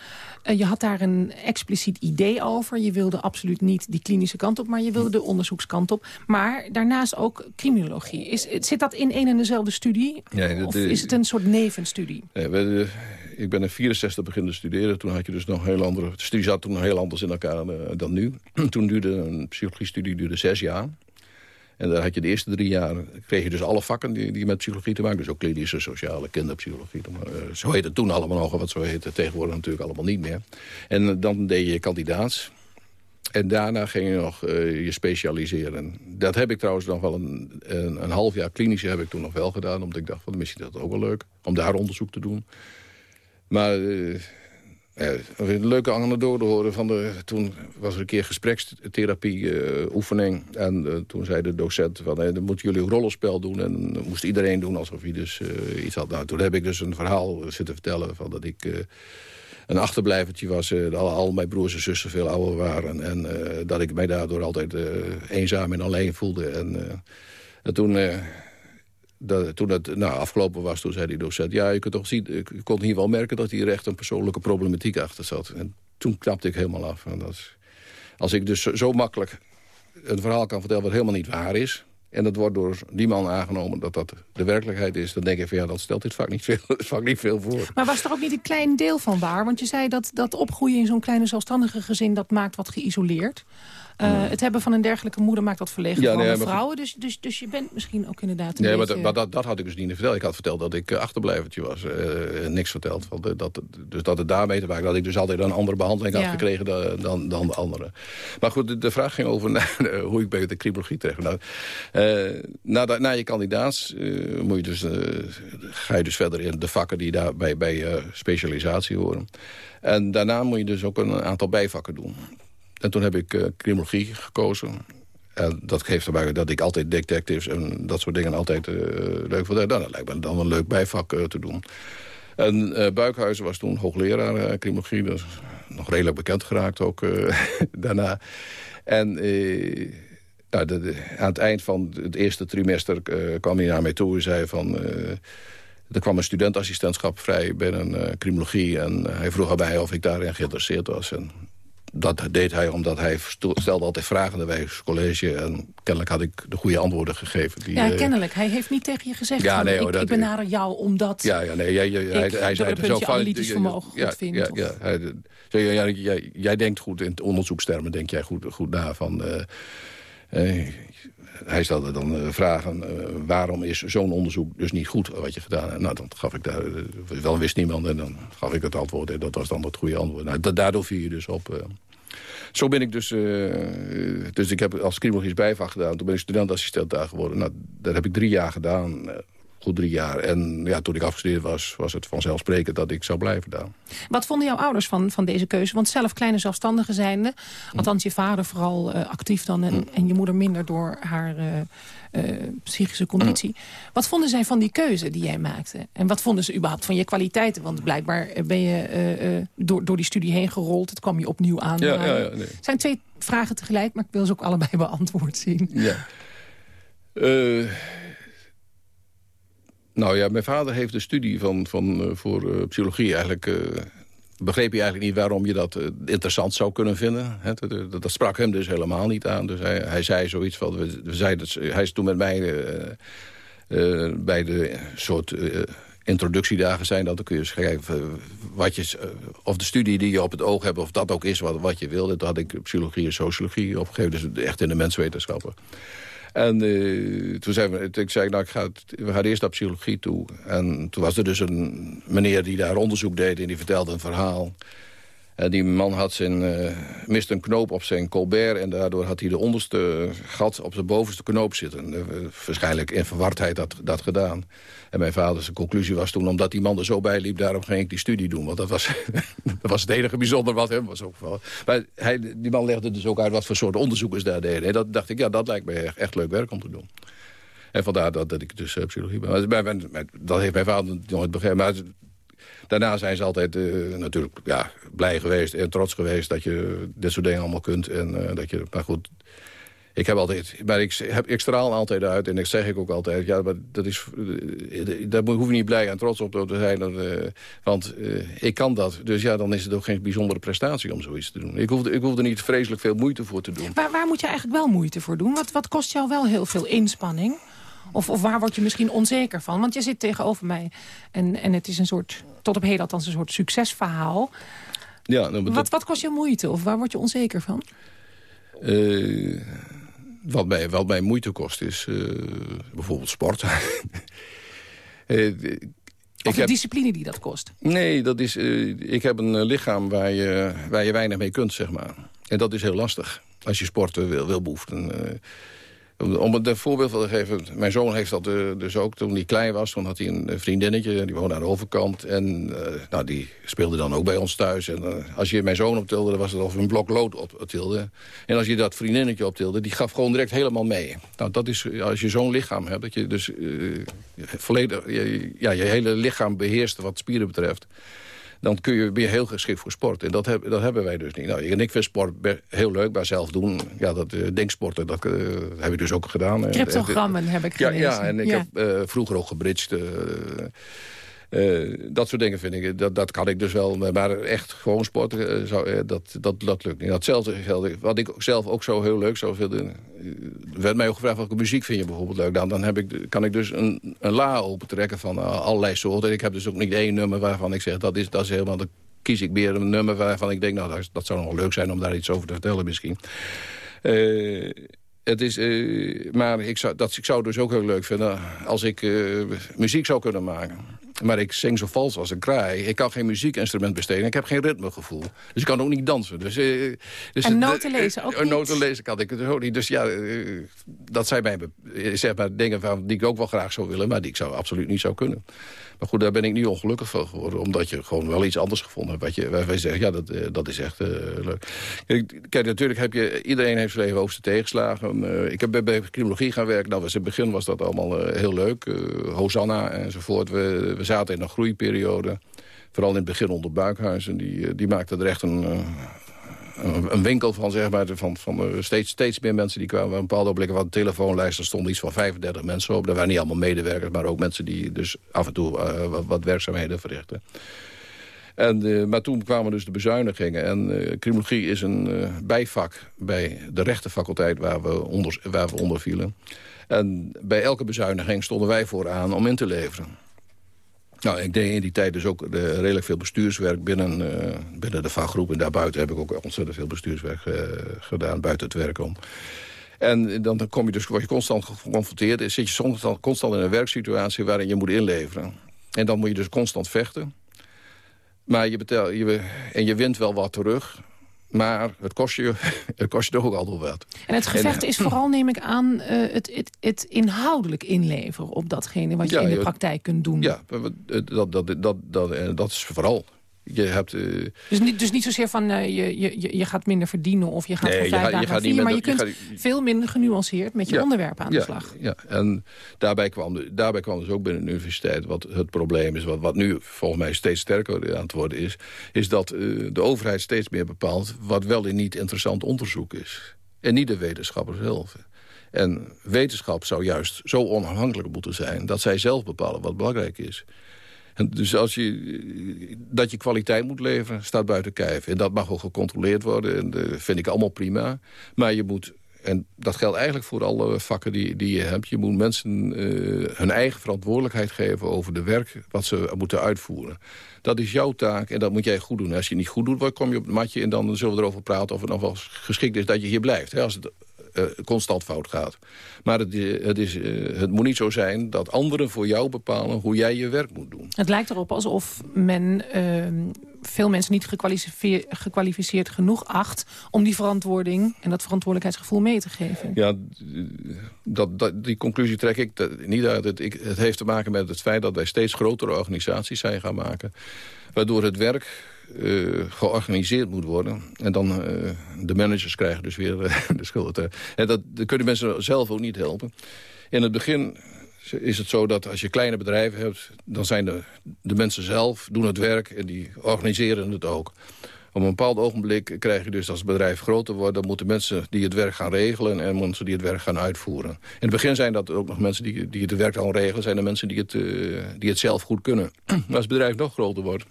Speaker 8: Uh, je had daar een expliciet idee over. Je wilde absoluut niet die klinische kant op, maar je wilde de onderzoekskant op. Maar daarnaast ook criminologie. Is, zit dat in een en dezelfde studie? Ja, of is het een soort nevenstudie?
Speaker 9: Ja, we, ik ben in 64 beginnen studeren. Toen had je dus nog heel andere... De studie zat toen nog heel anders in elkaar uh, dan nu. (clears throat) toen duurde een psychologie-studie duurde zes jaar. En daar had je de eerste drie jaar, kreeg je dus alle vakken die, die met psychologie te maken. Dus ook klinische, sociale, kinderpsychologie. Uh, zo heette het toen allemaal nog, wat zo heet het tegenwoordig natuurlijk allemaal niet meer. En uh, dan deed je kandidaats. En daarna ging je nog uh, je specialiseren. Dat heb ik trouwens nog wel een, een, een, half jaar klinische heb ik toen nog wel gedaan. Omdat ik dacht, van, misschien is dat ook wel leuk. Om daar onderzoek te doen. Maar een leuke anekdote horen. Van de, toen was er een keer gesprekstherapie uh, oefening. En uh, toen zei de docent van, hey, dan moeten jullie een rollenspel doen. En dat moest iedereen doen alsof hij dus uh, iets had. Nou, toen heb ik dus een verhaal zitten vertellen van dat ik een achterblijvertje was. al, al, mijn broers en zussen veel ouder waren. En dat ik mij daardoor altijd eenzaam en alleen voelde. En, en toen dat, toen het nou, afgelopen was, toen zei die docent... ja, je kunt toch zien, je kon hier wel merken dat hier echt een persoonlijke problematiek achter zat. En toen knapte ik helemaal af. En dat, als ik dus zo makkelijk een verhaal kan vertellen wat helemaal niet waar is... en dat wordt door die man aangenomen dat dat de werkelijkheid is... dan denk ik van ja, dat stelt dit vaak niet veel, (laughs) vaak niet veel voor.
Speaker 8: Maar was er ook niet een klein deel van waar? Want je zei dat, dat opgroeien in zo'n kleine zelfstandige gezin... dat maakt wat geïsoleerd. Uh, het hebben van een dergelijke moeder maakt wat verlegen ja, nee, vrouwen. Dus, dus, dus je bent misschien ook inderdaad een
Speaker 9: Nee,
Speaker 8: beetje...
Speaker 9: maar, dat, dat had ik dus niet verteld. Ik had verteld dat ik uh, achterblijvertje was. Uh, niks verteld. Dat, dus dat het daarmee te maken dat ik dus altijd een andere behandeling ja. had gekregen dan, dan, dan, de andere. Maar goed, de, de vraag ging over (laughs) hoe ik bij de criminologie terecht nou, na, de, na je kandidaats moet je dus, ga je dus verder in de vakken die daar bij, bij specialisatie horen. En daarna moet je dus ook een aantal bijvakken doen. En toen heb ik uh, criminologie gekozen. En dat geeft erbij dat ik altijd detectives en dat soort dingen altijd uh, leuk vond. Nou, lijkt me dan een leuk bijvak uh, te doen. En Buikhuizen was toen hoogleraar criminologie. Is nog redelijk bekend geraakt ook (laughs) daarna. En nou, aan het eind van het eerste trimester kwam hij naar mij toe en zei van... Er kwam een studentassistentschap vrij binnen criminologie. En hij vroeg aan mij of ik daarin geïnteresseerd was. En dat deed hij omdat hij stelde altijd vragen bij het college. En kennelijk had ik de goede antwoorden gegeven. Die,
Speaker 8: ja, eh, kennelijk. Hij heeft niet tegen je gezegd... Ja, nee, ik, ik benader jou omdat...
Speaker 9: Ja, ja nee, jij, jij, hij, hij zei
Speaker 8: het zo analytisch vermogen ja, goed vindt. Ja, ja, hij,
Speaker 9: ja, jij, jij, denkt goed in onderzoekstermen, denk jij goed, goed na van... Uh, uh, hij stelde dan uh, vragen, uh, waarom is zo'n onderzoek dus niet goed wat je gedaan hebt? Nou, dan gaf ik daar, uh, wel wist niemand en dan gaf ik het antwoord. En dat was dan het goede antwoord. Nou, daardoor viel je dus op. Zo ben ik dus, dus ik heb als criminologisch bijvak gedaan. Toen ben ik studentassistent daar geworden. Nou, dat heb ik drie jaar gedaan goed drie jaar. En ja, toen ik afgestudeerd was, was het vanzelfsprekend dat ik zou blijven daar.
Speaker 8: Wat vonden jouw ouders van, van deze keuze? Want zelf kleine zelfstandige zijnde, althans je vader vooral uh, actief dan... En, en, je moeder minder door haar uh, uh, psychische conditie. Wat vonden zij van die keuze die jij maakte? En wat vonden ze überhaupt van je kwaliteiten? Want blijkbaar ben je door, door die studie heen gerold. Het kwam je opnieuw aan. Ja, ja, ja, nee. zijn twee vragen tegelijk, maar ik wil ze ook allebei (laughs) beantwoord zien.
Speaker 9: Ja. Nou ja, mijn vader heeft de studie van, van, uh, voor uh, psychologie eigenlijk... Uh, begreep hij eigenlijk niet waarom je dat interessant zou kunnen vinden. Dat, dat, sprak hem dus helemaal niet aan. Dus hij, hij zei zoiets van... We, we zeiden, hij is toen met mij bij de soort introductiedagen zijn... dat dan kun je eens kijken wat je, of de studie die je op het oog hebt... of dat ook is wat, wat je wilde. Toen had ik psychologie en sociologie opgegeven. Dus echt in de menswetenschappen. En uh, toen zei ik zei, nou, ik ga, we gaan eerst naar psychologie toe. En toen was er dus een meneer die daar onderzoek deed... en die vertelde een verhaal. En die man had zijn, uh, miste een knoop op zijn colbert... en daardoor had hij de onderste gat op zijn bovenste knoop zitten. Uh, waarschijnlijk in verwardheid dat, dat gedaan. En mijn vaders conclusie was toen, omdat die man er zo bij liep... daarom ging ik die studie doen. Want dat was, (laughs) dat was het enige bijzonder wat hem was opgevallen. Maar hij, die man legde dus ook uit wat voor soort onderzoekers daar deden. En dat dacht ik, ja, dat lijkt me echt, leuk werk om te doen. En vandaar dat, dat ik dus psychologie ben. Dat heeft mijn vader nooit begrepen. Maar daarna zijn ze altijd uh, natuurlijk ja, blij geweest en trots geweest... dat je dit soort dingen allemaal kunt. En, uh, dat je, maar goed, ik heb altijd, maar ik, straal altijd uit en ik zeg ik ook altijd... ja, maar dat is, eh, daar hoef je niet blij en trots op te zijn. Want ik kan dat. Dus ja, dan is het ook geen bijzondere prestatie om zoiets te doen. Ik hoef, ik hoef er niet vreselijk veel moeite voor te doen.
Speaker 8: Waar, waar moet je eigenlijk wel moeite voor doen? Wat, wat kost jou wel heel veel inspanning? Of, of waar word je misschien onzeker van? Want je zit tegenover mij en, en het is een soort, tot op heden althans een soort succesverhaal. Ja, nou, wat, wat kost je moeite of waar word je onzeker van?
Speaker 9: Uh, wat, mij, wat mij moeite kost is uh, bijvoorbeeld sport. uh, (laughs)
Speaker 8: of de heb, discipline die dat kost?
Speaker 9: Nee, dat is, ik heb een lichaam waar je, waar je weinig mee kunt, zeg maar. En dat is heel lastig als je sporten wil, wil beoefenen. Om het een voorbeeld te geven, mijn zoon heeft dat eh, dus ook toen hij klein was. Toen had hij een vriendinnetje, die woonde aan de overkant. En uh, nou, die speelde dan ook bij ons thuis. En als je mijn zoon optilde, dan was het of een blok lood optilde. En als je dat vriendinnetje optilde, die gaf gewoon direct helemaal mee. Nou, dat is als je zo'n lichaam hebt, dat je dus volledig ja, je hele lichaam beheerst wat spieren betreft dan kun je, je heel geschikt voor sport. En dat, heb, dat hebben wij dus niet. Nou, en ik vind sport heel leuk, maar zelf doen. Ja, dat uh, denksporten, dat uh, heb ik dus ook gedaan.
Speaker 8: Cryptogrammen heb ik gelezen.
Speaker 9: Ja, ja en ik heb uh, vroeger ook gebridged. Uh, dat soort dingen vind ik, dat, dat kan ik dus wel. Maar echt gewoon sporten, zou, dat, dat, lukt niet. Datzelfde geldt, wat ik zelf ook zo heel leuk zou vinden... Er werd mij ook gevraagd welke muziek vind je bijvoorbeeld leuk. Dan, dan heb ik, kan ik dus een, een la opentrekken van allerlei soorten. Ik heb dus ook niet één nummer waarvan ik zeg... dat is, dat is helemaal, dan kies ik meer een nummer waarvan ik denk... nou, dat, dat zou nog leuk zijn om daar iets over te vertellen misschien. Het is, maar ik zou, dat, ik zou dus ook heel leuk vinden als ik muziek zou kunnen maken. Maar ik zing zo vals als een kraai. Ik kan geen muziekinstrument besteden. Ik heb geen ritmegevoel. Dus ik kan ook niet dansen. Dus, uh, dus
Speaker 8: en noten lezen ook niet?
Speaker 9: Noten lezen kan ik dus ook niet. Dus ja, dat zijn mijn zeg maar, dingen van, die ik ook wel graag zou willen... maar die ik zou absoluut niet zou kunnen. Maar goed, daar ben ik niet ongelukkig van geworden. Omdat je gewoon wel iets anders gevonden hebt. Wat je, je zegt, ja, dat, eh, dat is echt uh, leuk. Kijk, natuurlijk heb je... Iedereen heeft zijn leven over tegenslagen. Uh, ik heb bij criminologie gaan werken. Nou, in het begin was dat allemaal heel leuk. Hosanna enzovoort. We, we zaten in een groeiperiode. Vooral in het begin onder Buikhuizen. Die, die maakte er echt een, een, winkel van, zeg maar, van, van uh, steeds, steeds meer mensen die kwamen. Een bepaalde ogenblik van de telefoonlijst, er stonden iets van 35 mensen op. Dat waren niet allemaal medewerkers, maar ook mensen die dus af en toe uh, wat, werkzaamheden verrichten. En, uh, maar toen kwamen dus de bezuinigingen. En criminologie is een bijvak bij de rechtenfaculteit waar we, onder, waar we onder vielen. En bij elke bezuiniging stonden wij vooraan om in te leveren. Nou, ik deed in die tijd dus ook de, redelijk veel bestuurswerk binnen, uh, binnen de vakgroep. En daarbuiten heb ik ook ontzettend veel bestuurswerk uh, gedaan, buiten het werk om. En dan kom je dus, word je constant geconfronteerd. Zit je constant, constant in een werksituatie waarin je moet inleveren. En dan moet je dus constant vechten. Maar je betaalt, je, en je wint wel wat terug. Maar het kost je, (laughs) het kost je toch ook altijd wat.
Speaker 8: En het gevecht is vooral, neem ik aan, uh, het, het, het, inhoudelijk inleveren op datgene wat je in de praktijk kunt doen.
Speaker 9: Ja, dat, dat, dat, dat, dat is vooral je hebt, uh...
Speaker 8: dus, niet, dus niet zozeer van uh, je, je, je gaat minder verdienen of je gaat nee, van vijf je, gaat vier, maar je, kunt veel minder genuanceerd met je ja, onderwerp aan
Speaker 9: ja,
Speaker 8: de slag.
Speaker 9: Ja, en daarbij kwam, daarbij kwam dus ook binnen de universiteit wat het probleem is, wat, wat nu volgens mij steeds sterker aan het worden is, is dat uh, de overheid steeds meer bepaalt wat wel en niet interessant onderzoek is. En niet de wetenschapper zelf. En wetenschap zou juist zo onafhankelijk moeten zijn... dat zij zelf bepalen wat belangrijk is. Dus als je, dat je kwaliteit moet leveren, staat buiten kijf. En dat mag ook gecontroleerd worden. En dat vind ik allemaal prima. Maar je moet en dat geldt eigenlijk voor alle vakken die, die je hebt. Je moet mensen uh, hun eigen verantwoordelijkheid geven over de werk wat ze moeten uitvoeren. Dat is jouw taak en dat moet jij goed doen. Als je niet goed doet, dan kom je op het matje en dan zullen we erover praten of het nog wel geschikt is dat je hier blijft. Als het uh, constant fout gaat. Maar het, het, is, uh, het moet niet zo zijn dat anderen voor jou bepalen hoe jij je werk moet doen.
Speaker 8: Het lijkt erop alsof men uh, veel mensen niet gekwalificeerd, gekwalificeerd genoeg acht... om die verantwoording en dat verantwoordelijkheidsgevoel mee te geven.
Speaker 9: Ja, dat, dat, die conclusie trek ik dat, niet uit. Het, ik, het heeft te maken met het feit dat wij steeds grotere organisaties zijn gaan maken... waardoor het werk uh, georganiseerd moet worden. En dan uh, de managers krijgen dus weer uh, (laughs) de schuld. En dat, dat kunnen mensen zelf ook niet helpen. In het begin is het zo dat als je kleine bedrijven hebt... dan zijn de, de mensen zelf, doen het werk en die organiseren het ook. Op een bepaald ogenblik krijg je dus als het bedrijf groter wordt... dan moeten mensen die het werk gaan regelen en mensen die het werk gaan uitvoeren. In het begin zijn dat ook nog mensen die, die het werk al regelen... zijn er mensen die het, die het zelf goed kunnen. (clears throat) maar als het bedrijf nog groter wordt...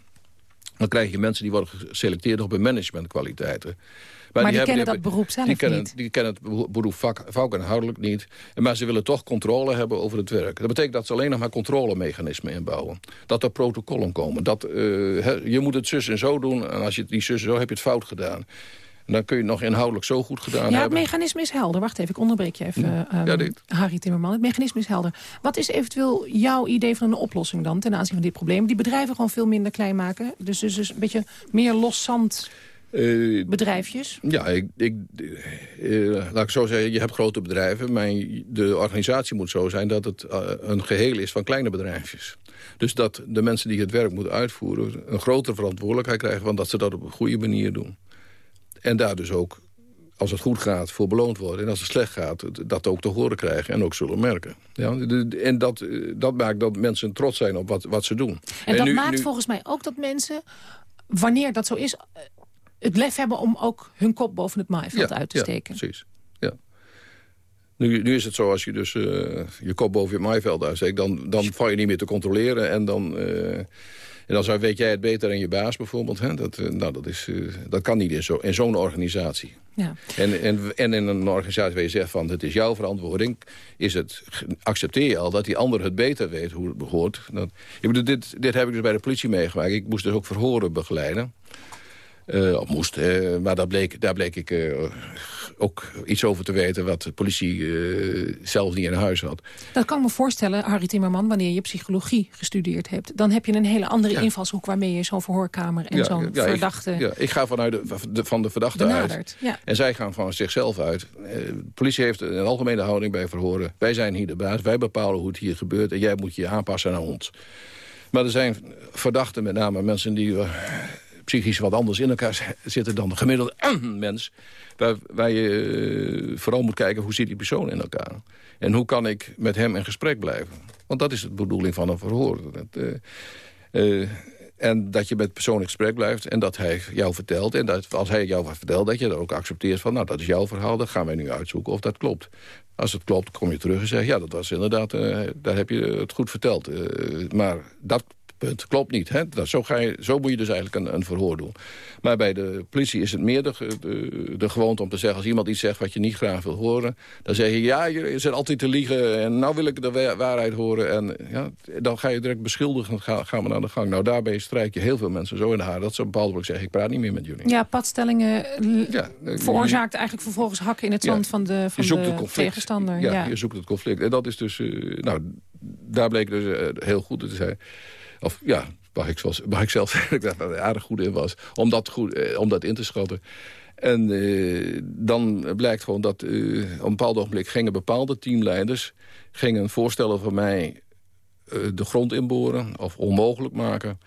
Speaker 9: dan krijg je mensen die worden geselecteerd op hun managementkwaliteiten.
Speaker 8: Maar, maar die, die kennen dat beroep zelf
Speaker 9: die kennen,
Speaker 8: niet.
Speaker 9: Die kennen het beroep vak, vak inhoudelijk niet. Maar ze willen toch controle hebben over het werk. Dat betekent dat ze alleen nog maar controlemechanismen inbouwen. Dat er protocollen komen. Dat, uh, je moet het zus en zo doen. En als je het die zus en zo heb je het fout gedaan. Dan kun je het nog inhoudelijk zo goed gedaan
Speaker 8: ja,
Speaker 9: hebben.
Speaker 8: het mechanisme is helder. Wacht even, ik onderbreek je even, ja. Um, ja, Harry Timmerman. Het mechanisme is helder. Wat is eventueel jouw idee van een oplossing dan... ten aanzien van dit probleem? Die bedrijven gewoon veel minder klein maken. Dus, dus, dus een beetje meer loszand uh, bedrijfjes?
Speaker 9: Ja, ik, ik, uh, laat ik zo zeggen, je hebt grote bedrijven... maar de organisatie moet zo zijn dat het uh, een geheel is van kleine bedrijfjes. Dus dat de mensen die het werk moeten uitvoeren... een grotere verantwoordelijkheid krijgen... van dat ze dat op een goede manier doen. En daar dus ook, als het goed gaat, voor beloond worden. En als het slecht gaat, dat ook te horen krijgen en ook zullen merken. Ja, en dat, dat maakt dat mensen trots zijn op wat, wat ze doen.
Speaker 8: En, en dat nu, maakt nu... volgens mij ook dat mensen, wanneer dat zo is het lef hebben om ook hun kop boven het maaiveld
Speaker 9: ja,
Speaker 8: uit te
Speaker 9: ja,
Speaker 8: steken.
Speaker 9: precies. Ja. Nu, nu is het zo, als je dus uh, je kop boven het maaiveld uitsteekt... dan, dan val je niet meer te controleren. En dan, uh, en dan zou, weet jij het beter dan je baas bijvoorbeeld. Hè? Dat, uh, nou, dat, is, dat kan niet in zo'n in zo'n organisatie.
Speaker 8: Ja.
Speaker 9: En, en, en in een organisatie waar je zegt van het is jouw verantwoording... Is het, accepteer je al dat die ander het beter weet hoe het behoort. Dat, ik bedoel, dit, dit heb ik dus bij de politie meegemaakt. Ik moest dus ook verhoren begeleiden. Uh, of moest, uh, maar daar bleek, daar bleek ik uh, ook iets over te weten... wat de politie zelf niet in huis had.
Speaker 8: Dat kan me voorstellen, Harry Timmerman... wanneer je psychologie gestudeerd hebt. Dan heb je een hele andere ja. invalshoek... waarmee je zo'n verhoorkamer en
Speaker 9: ja,
Speaker 8: zo'n
Speaker 9: ja,
Speaker 8: verdachte...
Speaker 9: Ik, ja, ik ga vanuit de, de, van de verdachte
Speaker 8: benaderd.
Speaker 9: uit.
Speaker 8: Ja.
Speaker 9: En zij gaan van zichzelf uit. de politie heeft een algemene houding bij verhoren. Wij zijn hier de baas, wij bepalen hoe het hier gebeurt... en jij moet je aanpassen aan ons. Maar er zijn verdachten, met name mensen die psychisch wat anders in elkaar zitten dan de gemiddelde (clears throat) mens. Waar, waar je uh, vooral moet kijken hoe zit die persoon in elkaar. En hoe kan ik met hem in gesprek blijven. Want dat is de bedoeling van een verhoor. Dat, uh, uh, en dat je met persoon in gesprek blijft en dat hij jou vertelt. En dat als hij jou vertelt, dat je dat ook accepteert van... nou, dat is jouw verhaal, dat gaan wij nu uitzoeken of dat klopt. Als het klopt, kom je terug en zeg ja, dat was inderdaad, daar heb je het goed verteld. maar dat Punt. Klopt niet. Hè? Dat, zo, ga je, zo moet je dus eigenlijk een, een verhoor doen. Maar bij de politie is het meer de, de, de, gewoonte om te zeggen... als iemand iets zegt wat je niet graag wil horen... dan zeg je, ja, je zit altijd te liegen... en nou wil ik de waarheid horen. En ja, dan ga je direct beschuldigen ga, gaan we naar de gang. Nou, daarbij strijk je heel veel mensen zo in de haar... dat ze op een bepaald moment zeggen, ik praat niet meer met jullie.
Speaker 8: Ja, padstellingen ja, veroorzaakt eigenlijk vervolgens hakken in het zand ja, van de, van
Speaker 9: je zoekt
Speaker 8: de
Speaker 9: het
Speaker 8: tegenstander.
Speaker 9: Ja,
Speaker 8: ja,
Speaker 9: je zoekt het conflict. En dat is dus, uh, nou, daar bleek dus uh, heel goed te zijn... Of ja, waar ik, zoals, waar ik zelf (laughs) eigenlijk aardig goed in was. Om dat, goed, eh, om dat in te schatten. En eh, dan blijkt gewoon dat uh, op een bepaald ogenblik gingen bepaalde teamleiders... gingen voorstellen van mij de grond inboren of onmogelijk maken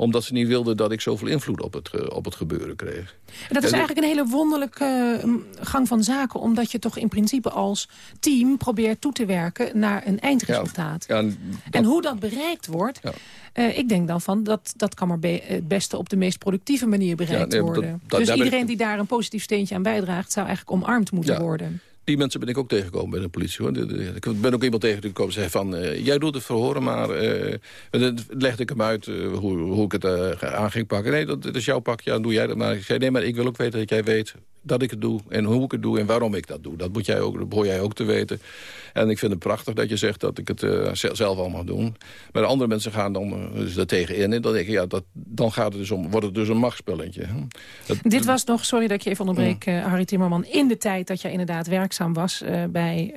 Speaker 9: omdat ze niet wilden dat ik zoveel invloed op het, op het gebeuren kreeg.
Speaker 8: En dat is en eigenlijk een hele wonderlijke uh, gang van zaken... omdat je toch in principe als team probeert toe te werken naar een eindresultaat.
Speaker 9: Ja, ja, en, dat,
Speaker 8: en hoe dat bereikt wordt... Ja. Uh, ik denk dan van, dat, dat kan maar be het beste op de meest productieve manier bereikt nee, worden. Dat, dat, dus iedereen ik... die daar een positief steentje aan bijdraagt... zou eigenlijk omarmd moeten worden.
Speaker 9: Die mensen ben ik ook tegengekomen bij de politie. Hoor. Ik ben ook iemand tegengekomen die zei van... Uh, jij doet het verhoren, maar uh, dan legde ik hem uit uh, hoe, hoe ik het aan ging pakken. Nee, dat, is jouw pak, ja, doe jij dat maar. Ik zei, nee, maar ik wil ook weten dat jij weet dat ik het doe en hoe ik het doe en waarom ik dat doe. Dat moet jij ook, dat behoor jij ook te weten. En ik vind het prachtig dat je zegt dat ik het uh, zelf al mag doen. Maar de andere mensen gaan dan uh, dus er tegenin. En dan denk ik, ja, dat, dan gaat het dus om, wordt het dus een machtsspelletje.
Speaker 8: Dat, Dit was nog, sorry dat ik je even onderbreek, uh, Harry Timmerman... in de tijd dat jij inderdaad werkzaam was bij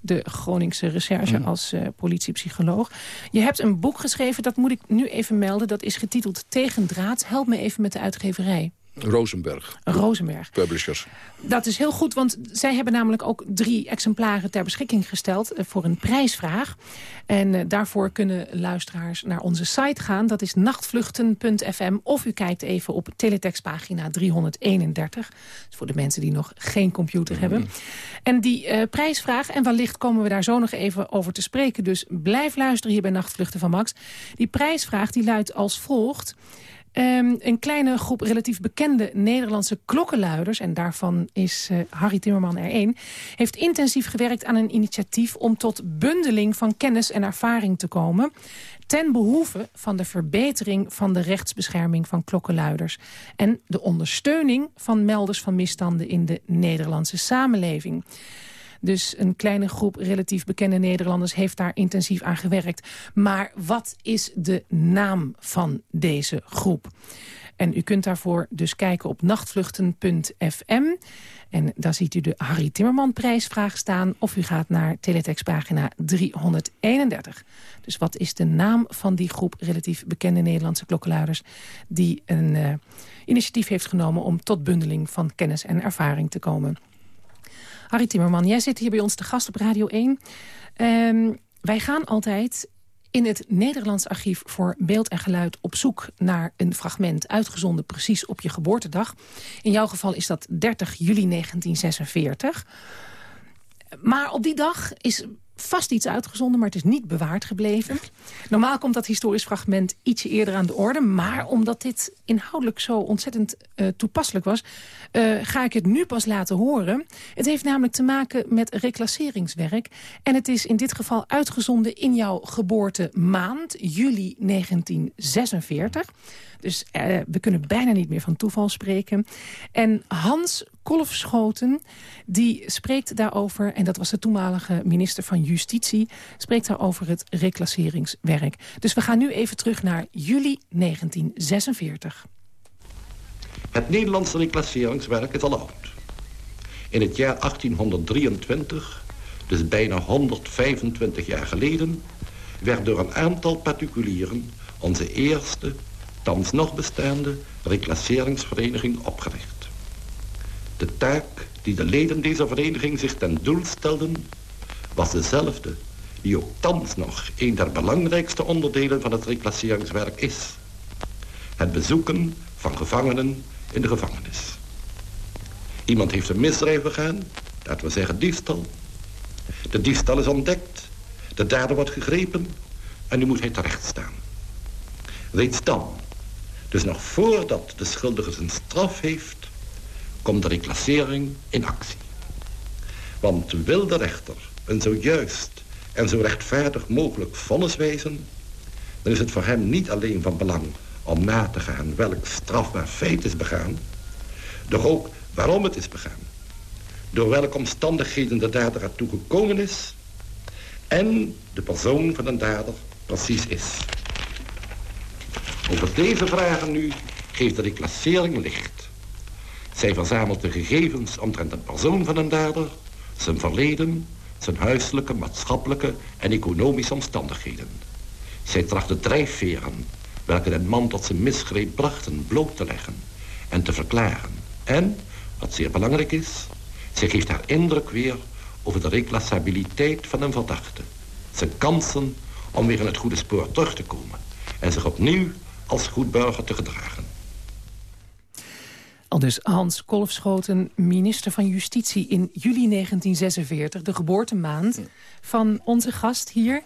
Speaker 8: de Groningse recherche mm. als uh, politiepsycholoog. Je hebt een boek geschreven, dat moet ik nu even melden. Dat is getiteld Tegendraad. Help me even met de uitgeverij.
Speaker 9: Rosenberg.
Speaker 8: Rosenberg.
Speaker 9: Publishers.
Speaker 8: Dat is heel goed, want zij hebben namelijk ook drie exemplaren ter beschikking gesteld uh, voor een prijsvraag. En uh, daarvoor kunnen luisteraars naar onze site gaan. Dat is nachtvluchten.fm of u kijkt even op teletextpagina 331. Dat is voor de mensen die nog geen computer mm. hebben. En die uh, prijsvraag, en wellicht komen we daar zo nog even over te spreken. Dus blijf luisteren hier bij Nachtvluchten van Max. Die prijsvraag die luidt als volgt... Ehm, een kleine groep relatief bekende Nederlandse klokkenluiders... en daarvan is uh, Harry Timmerman er één... heeft intensief gewerkt aan een initiatief... om tot bundeling van kennis en ervaring te komen ten behoeve van de verbetering van de rechtsbescherming van klokkenluiders... en de ondersteuning van melders van misstanden in de Nederlandse samenleving. Dus een kleine groep relatief bekende Nederlanders heeft daar intensief aan gewerkt. Maar wat is de naam van deze groep? En u kunt daarvoor dus kijken op nachtvluchten.fm. En daar ziet u de Harry Timmerman prijsvraag staan. Of u gaat naar teletextpagina 331. Dus wat is de naam van die groep relatief bekende Nederlandse klokkenluiders... die een uh, initiatief heeft genomen om tot bundeling van kennis en ervaring te komen. Harry Timmerman, jij zit hier bij ons te gast op Radio 1. Um, wij gaan altijd in het Nederlands Archief voor Beeld en Geluid op zoek naar een fragment uitgezonden precies op je geboortedag. In jouw geval is dat 30 juli 1946. Maar op die dag is vast iets uitgezonden, maar het is niet bewaard gebleven. Normaal komt dat historisch fragment ietsje eerder aan de orde... maar omdat dit inhoudelijk zo ontzettend uh, toepasselijk was... Uh, ga ik het nu pas laten horen. Het heeft namelijk te maken met reclasseringswerk. En het is in dit geval uitgezonden in jouw geboortemaand, juli 1946... Dus uh, we kunnen bijna niet meer van toeval spreken. En Hans Kolfschoten, die spreekt daarover... en dat was de toenmalige minister van Justitie... spreekt daarover het reclasseringswerk. Dus we gaan nu even terug naar juli 1946.
Speaker 10: Het Nederlandse reclasseringswerk is al oud. In het jaar 1823, dus bijna 125 jaar geleden... werd door een aantal particulieren onze eerste thans nog bestaande reclasseringsvereniging opgericht. De taak die de leden deze vereniging zich ten doel stelden... was dezelfde die ook thans nog een der belangrijkste onderdelen van het reclasseringswerk is. Het bezoeken van gevangenen in de gevangenis. Iemand heeft een misdrijf begaan, laten we zeggen diefstal. De diefstal is ontdekt, de dader wordt gegrepen en nu moet hij terecht staan. Reeds dan dus nog voordat de schuldige zijn straf heeft, komt de reclassering in actie. Want wil de rechter een zo juist en zo rechtvaardig mogelijk vonnis wijzen, dan is het voor hem niet alleen van belang om na te gaan welk strafbaar feit is begaan, doch ook waarom het is begaan, door welke omstandigheden de dader ertoe gekomen is en de persoon van de dader precies is. Over deze vragen nu geeft de reclassering licht. Zij verzamelt de gegevens omtrent de persoon van een dader, zijn verleden, zijn huiselijke, maatschappelijke en economische omstandigheden. Zij tracht de drijfveren welke een man tot zijn misgreep brachten bloot te leggen en te verklaren. En, wat zeer belangrijk is, zij geeft haar indruk weer over de reclassabiliteit van een verdachte. Zijn kansen om weer in het goede spoor terug te komen en zich opnieuw als goed burger te gedragen.
Speaker 8: Al dus Hans Kolfschoten, minister van Justitie in juli 1946... de geboortemaand van onze gast hier,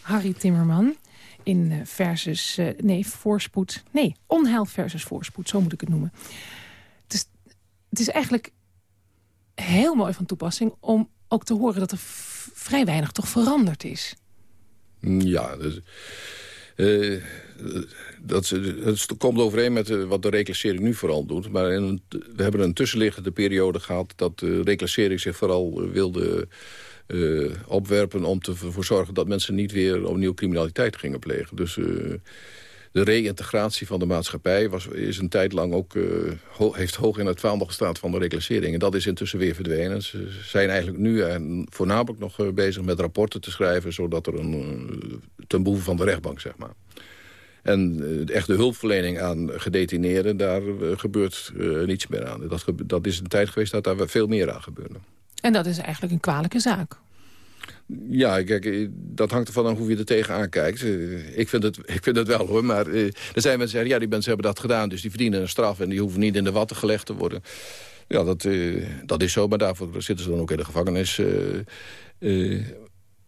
Speaker 8: Harry Timmerman... in eh, versus, uh, nee, voorspoed, nee, onheil versus voorspoed, zo moet ik het noemen. Het is, het is eigenlijk heel mooi van toepassing om ook te horen dat er vrij weinig toch veranderd is.
Speaker 9: Ja, dus, uh, dat, het komt overeen met eh, wat de reclassering nu vooral doet. Maar in we hebben een tussenliggende periode gehad... dat de reclassering zich vooral eh, wilde uh, opwerpen... om ervoor zorgen dat mensen niet weer opnieuw criminaliteit gingen plegen. Dus uh, de reïntegratie van de maatschappij was, is een tijd lang ook... Heeft hoog in het vaandel gestaan van de reclassering. En dat is intussen weer verdwenen. Ze zijn eigenlijk nu voornamelijk nog bezig met rapporten te schrijven... zodat er een, ten behoeve van de rechtbank, zeg maar. En de eh, echte hulpverlening aan gedetineerden, daar eh, gebeurt uh, niets meer aan. Dat, dat is een tijd geweest dat daar veel meer aan gebeurde.
Speaker 8: En dat is eigenlijk een kwalijke zaak.
Speaker 9: Ja, kijk, dat hangt ervan af hoe je er tegenaan kijkt. Ik vind het, ik vind het wel hoor, maar er zijn mensen die zeggen... ja, die mensen hebben dat gedaan, dus die verdienen een straf... en die hoeven niet in de watten gelegd te worden. Ja, dat, dat is zo, maar daarvoor zitten ze dan ook in de gevangenis.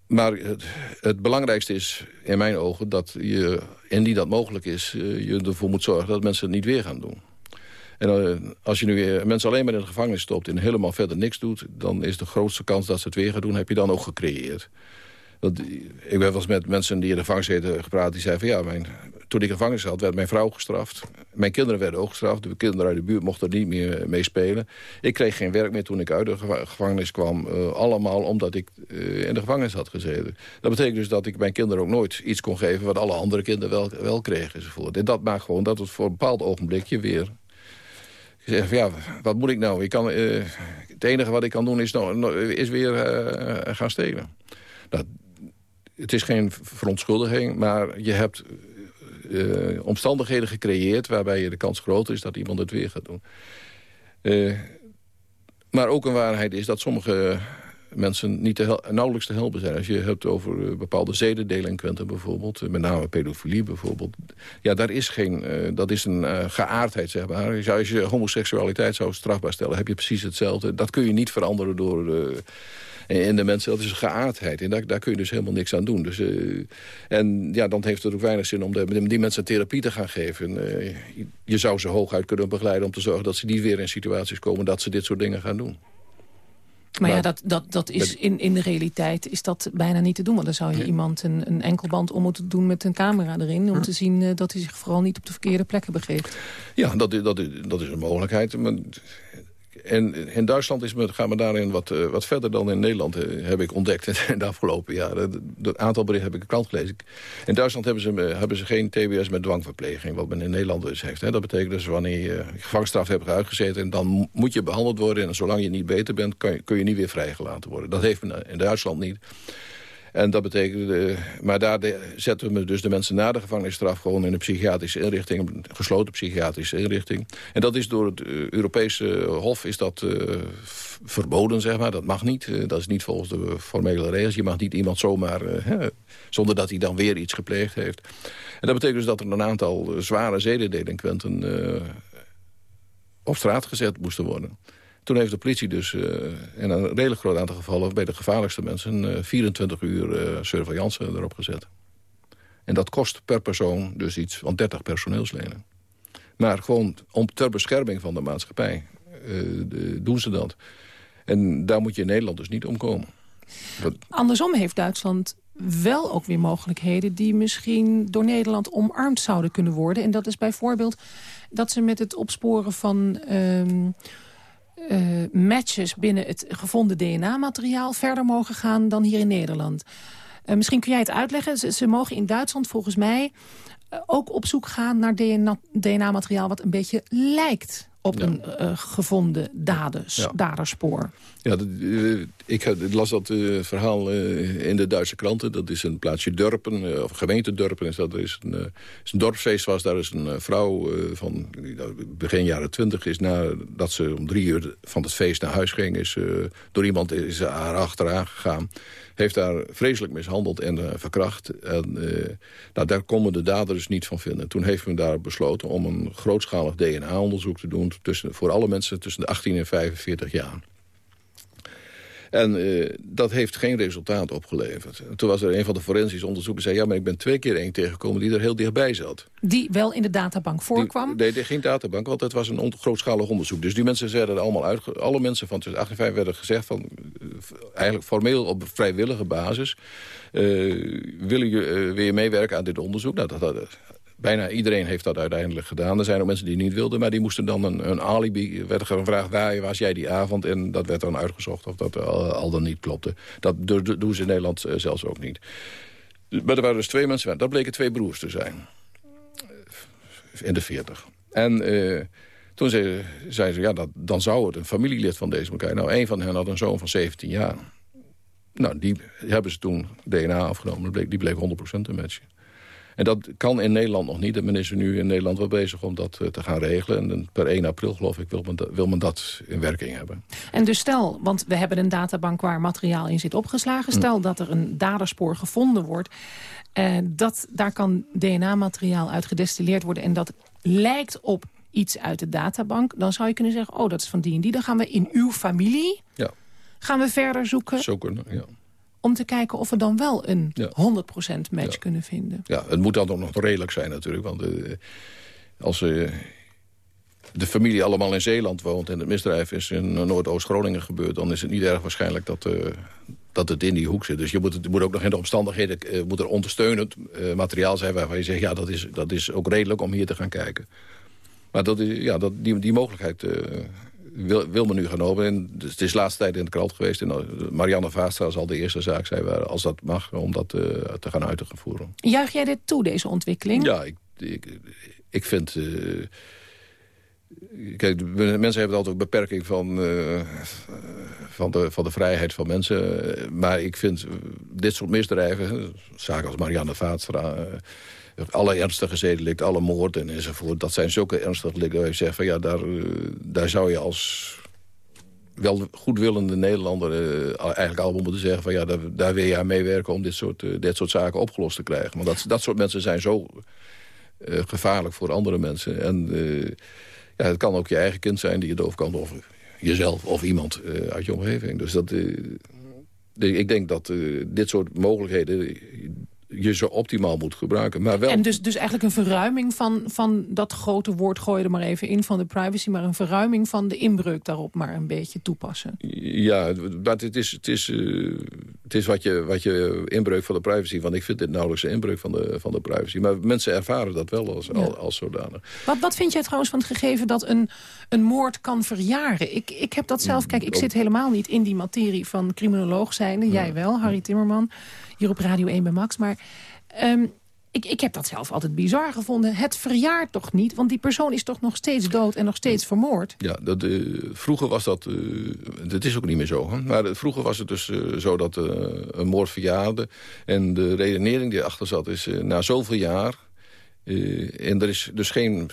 Speaker 9: Maar het, het, belangrijkste is in mijn ogen dat je, indien dat mogelijk is... Uh, je ervoor moet zorgen dat mensen het niet weer gaan doen. En uh, als je nu mensen alleen maar in de gevangenis stopt... en helemaal verder niks doet... dan is de grootste kans dat ze het weer gaan doen... heb je dan ook gecreëerd. Dat, ik heb wel eens met mensen die in de gevangenis zitten gepraat... die zeiden van ja, mijn, toen ik gevangenis zat, werd mijn vrouw gestraft. Mijn kinderen werden ook gestraft. De kinderen uit de buurt mochten er niet meer mee spelen. Ik kreeg geen werk meer toen ik uit de gevangenis kwam. Uh, allemaal omdat ik uh, in de gevangenis had gezeten. Dat betekent dus dat ik mijn kinderen ook nooit iets kon geven... wat alle andere kinderen wel, wel kregen. Enzovoort. En dat maakt gewoon dat het voor een bepaald ogenblikje weer... Zeg van ja, wat moet ik nou? Ik kan, het enige wat ik kan doen is, nou, is weer gaan stelen. Nou, het is geen verontschuldiging, maar je hebt uh, omstandigheden gecreëerd... waarbij je de kans groter is dat iemand het weer gaat doen. Uh, maar ook een waarheid is dat sommige mensen niet te nauwelijks te helpen zijn. Als je hebt over uh, bepaalde zedendelinquenten bijvoorbeeld... met name pedofilie bijvoorbeeld... ja, daar is geen, dat is een geaardheid, zeg maar. Als je homoseksualiteit zou strafbaar stellen... heb je precies hetzelfde. Dat kun je niet veranderen door in de mensen, dat is een geaardheid. En daar, daar kun je dus helemaal niks aan doen. Dus, uh, en ja, dan heeft het ook weinig zin om de, die mensen therapie te gaan geven. Uh, je zou ze hooguit kunnen begeleiden om te zorgen dat ze niet weer in situaties komen... dat ze dit soort dingen gaan doen.
Speaker 8: Maar ja, dat, dat, dat is in, in de realiteit is dat bijna niet te doen. Want dan zou je iemand een, een enkelband om moeten doen met een camera erin... om te zien uh, dat hij zich vooral niet op de verkeerde plekken begeeft.
Speaker 9: Ja, dat, dat, dat is een mogelijkheid. Maar en in Duitsland is men, gaan we daarin wat, uh, wat verder dan in Nederland, uh, heb ik ontdekt in (laughs) de afgelopen jaren. Het aantal berichten heb ik een krant gelezen. In Duitsland hebben ze, uh, hebben ze geen TBS met dwangverpleging, wat men in Nederland dus heeft. Hè. Dat betekent dus wanneer je gevangenisstraf hebt uitgezeten, dan moet je behandeld worden. En zolang je niet beter bent, je, kun je niet weer vrijgelaten worden. Dat heeft men in Duitsland niet. En dat betekent, uh, maar daar zetten we dus de mensen na de gevangenisstraf... gewoon in een psychiatrische inrichting, een gesloten psychiatrische inrichting. En dat is door het uh, Europese Hof is dat uh, verboden, zeg maar. Dat mag niet. dat is niet volgens de formele regels. Je mag niet iemand zomaar, hè, zonder dat hij dan weer iets gepleegd heeft. En dat betekent dus dat er een aantal zware zedendelinquenten op straat gezet moesten worden. Toen heeft de politie dus uh, in een redelijk groot aantal gevallen... bij de gevaarlijkste mensen uh, 24 uur uh, surveillance erop gezet. En dat kost per persoon dus iets van 30 personeelsleden. Maar gewoon om, ter bescherming van de maatschappij doen ze dat. En daar moet je in Nederland dus niet omkomen.
Speaker 8: Dat... Andersom heeft Duitsland wel ook weer mogelijkheden... die misschien door Nederland omarmd zouden kunnen worden. En dat is bijvoorbeeld dat ze met het opsporen van... Uh, uh, matches binnen het gevonden DNA-materiaal verder mogen gaan dan hier in Nederland. Uh, misschien kun jij het uitleggen. Ze, mogen in Duitsland volgens mij uh, ook op zoek gaan naar DNA-materiaal wat een beetje lijkt op een uh, gevonden daders, ja. daderspoor.
Speaker 9: Ja, ik las dat uh, verhaal in de Duitse kranten. Dat is een plaatsje Dorpen, of gemeente Dorpen. Is dat er is een, is een dorpsfeest was. Daar is een vrouw van begin jaren twintig... is nadat ze om drie uur van het feest naar huis ging... is door iemand is haar achteraan gegaan heeft daar vreselijk mishandeld en verkracht. En, nou, daar konden de daders niet van vinden. Toen heeft men daar besloten om een grootschalig DNA-onderzoek te doen... Tussen, voor alle mensen tussen de 18 en 45 jaar. En uh, dat heeft geen resultaat opgeleverd. toen was er een van de forensisch onderzoekers zei... ja, maar ik ben twee keer één tegengekomen die er heel dichtbij zat.
Speaker 8: Die wel in de databank voorkwam?
Speaker 9: Die, nee, geen databank, want het was een grootschalig onderzoek. Dus die mensen werden er allemaal uit... Alle mensen van tussen 8 en 5 werden gezegd van... Uh, eigenlijk formeel op vrijwillige basis... Uh, willen je weer meewerken aan dit onderzoek? Nou, dat, dat, Bijna iedereen heeft dat uiteindelijk gedaan. Er zijn ook mensen die niet wilden, maar die moesten dan een, een alibi... werd gevraagd, waar was jij die avond? En dat werd dan uitgezocht of dat al, al dan niet klopte. Dat doen ze in Nederland eh, zelfs ook niet. Maar er waren dus twee mensen, dat bleken twee broers te zijn. In de veertig. En... Uh, toen zei, zei, ze, ja, dat, dan zou het een familielid van deze elkaar. Nou, een van hen had een zoon van 17 jaar. Nou, die hebben ze toen DNA afgenomen. Die bleek 100% een match. En dat kan in Nederland nog niet. En men is er nu in Nederland wel bezig om dat eh, te gaan regelen. En per 1 april, geloof ik, wil men, dat, wil men dat in werking hebben.
Speaker 8: En dus stel, want we hebben een databank waar materiaal in zit opgeslagen. Mm. Stel dat er een daderspoor gevonden wordt. Uh, dat, daar kan DNA-materiaal uit gedestilleerd worden. En dat lijkt op iets uit de databank. Dan zou je kunnen zeggen, oh, dat is van die en die. Dan gaan we in uw familie... Ja. Gaan we verder zoeken.
Speaker 9: Zo kunnen, ja
Speaker 8: om te kijken of we dan wel een 100% match kunnen vinden.
Speaker 9: Ja, het moet dan ook nog redelijk zijn natuurlijk. Want uh, als uh, de familie allemaal in Zeeland woont... en het misdrijf is in Noordoost-Groningen gebeurd... dan is het niet erg waarschijnlijk dat, uh, dat het in die hoek zit. Dus je moet, het moet ook nog in de omstandigheden... moet er ondersteunend materiaal zijn waarvan je zegt... ja, dat is, dat is ook redelijk om hier te gaan kijken. Maar dat is, ja, dat, die, die mogelijkheid wil, wil men nu gaan openen. En het is de laatste tijd in de krant geweest. En Marianne Vaastra zal de eerste zaak zijn waar, als dat mag, om dat uh, te gaan uit te voeren.
Speaker 8: Juich jij dit toe, deze ontwikkeling?
Speaker 9: Ja, ik, ik, ik vind... Uh, kijk, mensen hebben altijd ook beperking van, uh, van, de, van de vrijheid van mensen. Maar ik vind dit soort misdrijven, zaken als Marianne Vaatstra alle ernstige zedelicten, alle moorden enzovoort... dat zijn zulke ernstige delicten waar je zegt van ja, daar, eh, daar zou je als wel goedwillende Nederlander uh, eigenlijk allemaal moeten zeggen... van ja, daar, daar wil je aan meewerken om dit soort, uh, dit soort zaken opgelost te krijgen. Want dat, dat soort mensen zijn zo gevaarlijk voor andere mensen. En ja, het kan ook je eigen kind zijn die je doof kan... of jezelf of iemand uit je omgeving. Dus dat, ik denk dat dit soort mogelijkheden je zo optimaal moet gebruiken. Maar wel...
Speaker 8: En dus, dus eigenlijk een verruiming van, van dat grote woord... gooi er maar even in van de privacy... maar een verruiming van de inbreuk daarop maar een beetje toepassen.
Speaker 9: Ja, maar het is, het is, uh, het is wat, je, wat je inbreuk van de privacy... want ik vind dit nauwelijks een inbreuk van de, van de privacy. Maar mensen ervaren dat wel als, als, als zodanig.
Speaker 8: Wat, wat vind jij trouwens van het gegeven dat een, een moord kan verjaren? Ik, ik heb dat zelf... Mm, Kijk, ik zit helemaal niet in die materie van criminoloog zijnde. Jij wel, Harry Timmerman hier op Radio 1 bij Max. Maar um, ik, ik heb dat zelf altijd bizar gevonden. Het verjaart toch niet? Want die persoon is toch nog steeds dood en nog steeds vermoord?
Speaker 9: Ja, dat, uh, vroeger was dat... Uh, dat is ook niet meer zo. Hè? Maar vroeger was het dus zo dat een moord verjaarde. En de redenering die erachter zat is... na zoveel jaar... en er is dus geen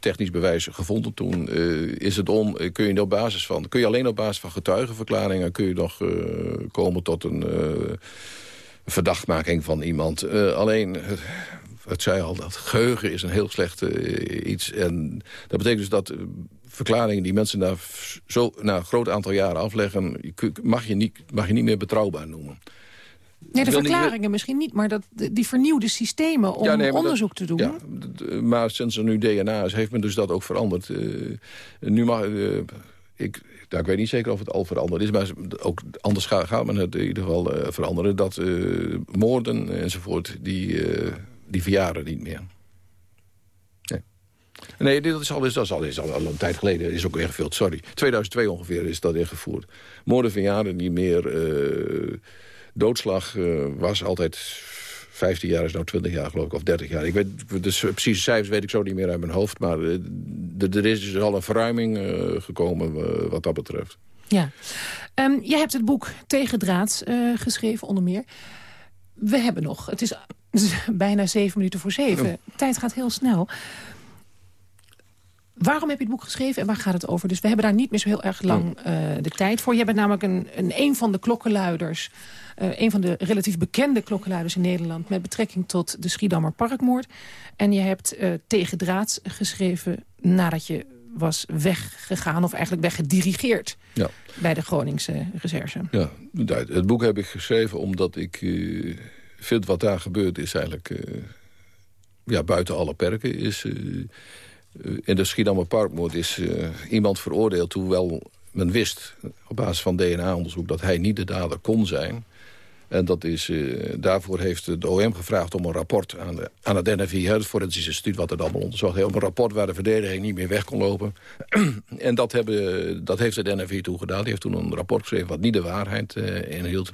Speaker 9: technisch bewijs gevonden toen. is het om, kun je op basis van, kun je alleen op basis van getuigenverklaringen kun je nog komen tot een verdachtmaking van iemand. Uh, alleen, het zei al, dat geheugen is een heel slecht uh, iets. En dat betekent dus dat uh, verklaringen die mensen na, zo, na een groot aantal jaren afleggen... mag je niet, mag je niet meer betrouwbaar noemen.
Speaker 8: Nee, de verklaringen misschien niet, maar dat, die vernieuwde systemen om onderzoek te doen. Ja,
Speaker 9: maar sinds er nu DNA is, heeft men dus dat ook veranderd. nu mag, ik, nou, ik weet niet zeker of het al veranderd is, maar ook anders gaat, gaat het in ieder geval uh, veranderen. Dat uh, moorden enzovoort, die, uh, die verjaren niet meer. Nee. Dat is al, dat is al, is al, een tijd geleden. is ook ingevuld, sorry. 2002 ongeveer is dat ingevoerd. Moorden verjaren niet meer. doodslag was altijd 15 jaar is nou 20 jaar geloof ik, of 30 jaar. Ik weet, de precieze cijfers weet ik zo niet meer uit mijn hoofd. Maar eh, er is dus al een verruiming uh, gekomen uh, wat dat betreft.
Speaker 8: Ja. Um, jij hebt het boek Tegendraads uh, geschreven, onder meer. We hebben nog, het is (laughs) bijna zeven minuten voor zeven. Oh. Tijd gaat heel snel. Waarom heb je het boek geschreven en waar gaat het over? Dus we hebben daar niet meer zo heel erg lang uh, de tijd voor. Je bent namelijk een, een, een van de klokkenluiders uh, een van de relatief bekende klokkenluiders in Nederland... met betrekking tot de Schiedammer Parkmoord. En je hebt uh, tegen draads geschreven nadat je was weggegaan... of eigenlijk weggedirigeerd ja. bij de Groningse recherche.
Speaker 9: Ja, het boek heb ik geschreven omdat ik uh, vind wat daar gebeurd is eigenlijk... ja, buiten alle perken is... in de Schiedammer Parkmoord is iemand veroordeeld... hoewel men wist op basis van DNA-onderzoek dat hij niet de dader kon zijn... En dat is, uh, daarvoor heeft de OM gevraagd om een rapport aan, de, aan het NFI... het Forensisch Instituut wat het allemaal onderzocht... om een rapport waar de verdediging niet meer weg kon lopen. (clears throat) en dat, hebben, dat heeft het NFI toen gedaan. Die heeft toen een rapport geschreven wat niet de waarheid uh, inhield.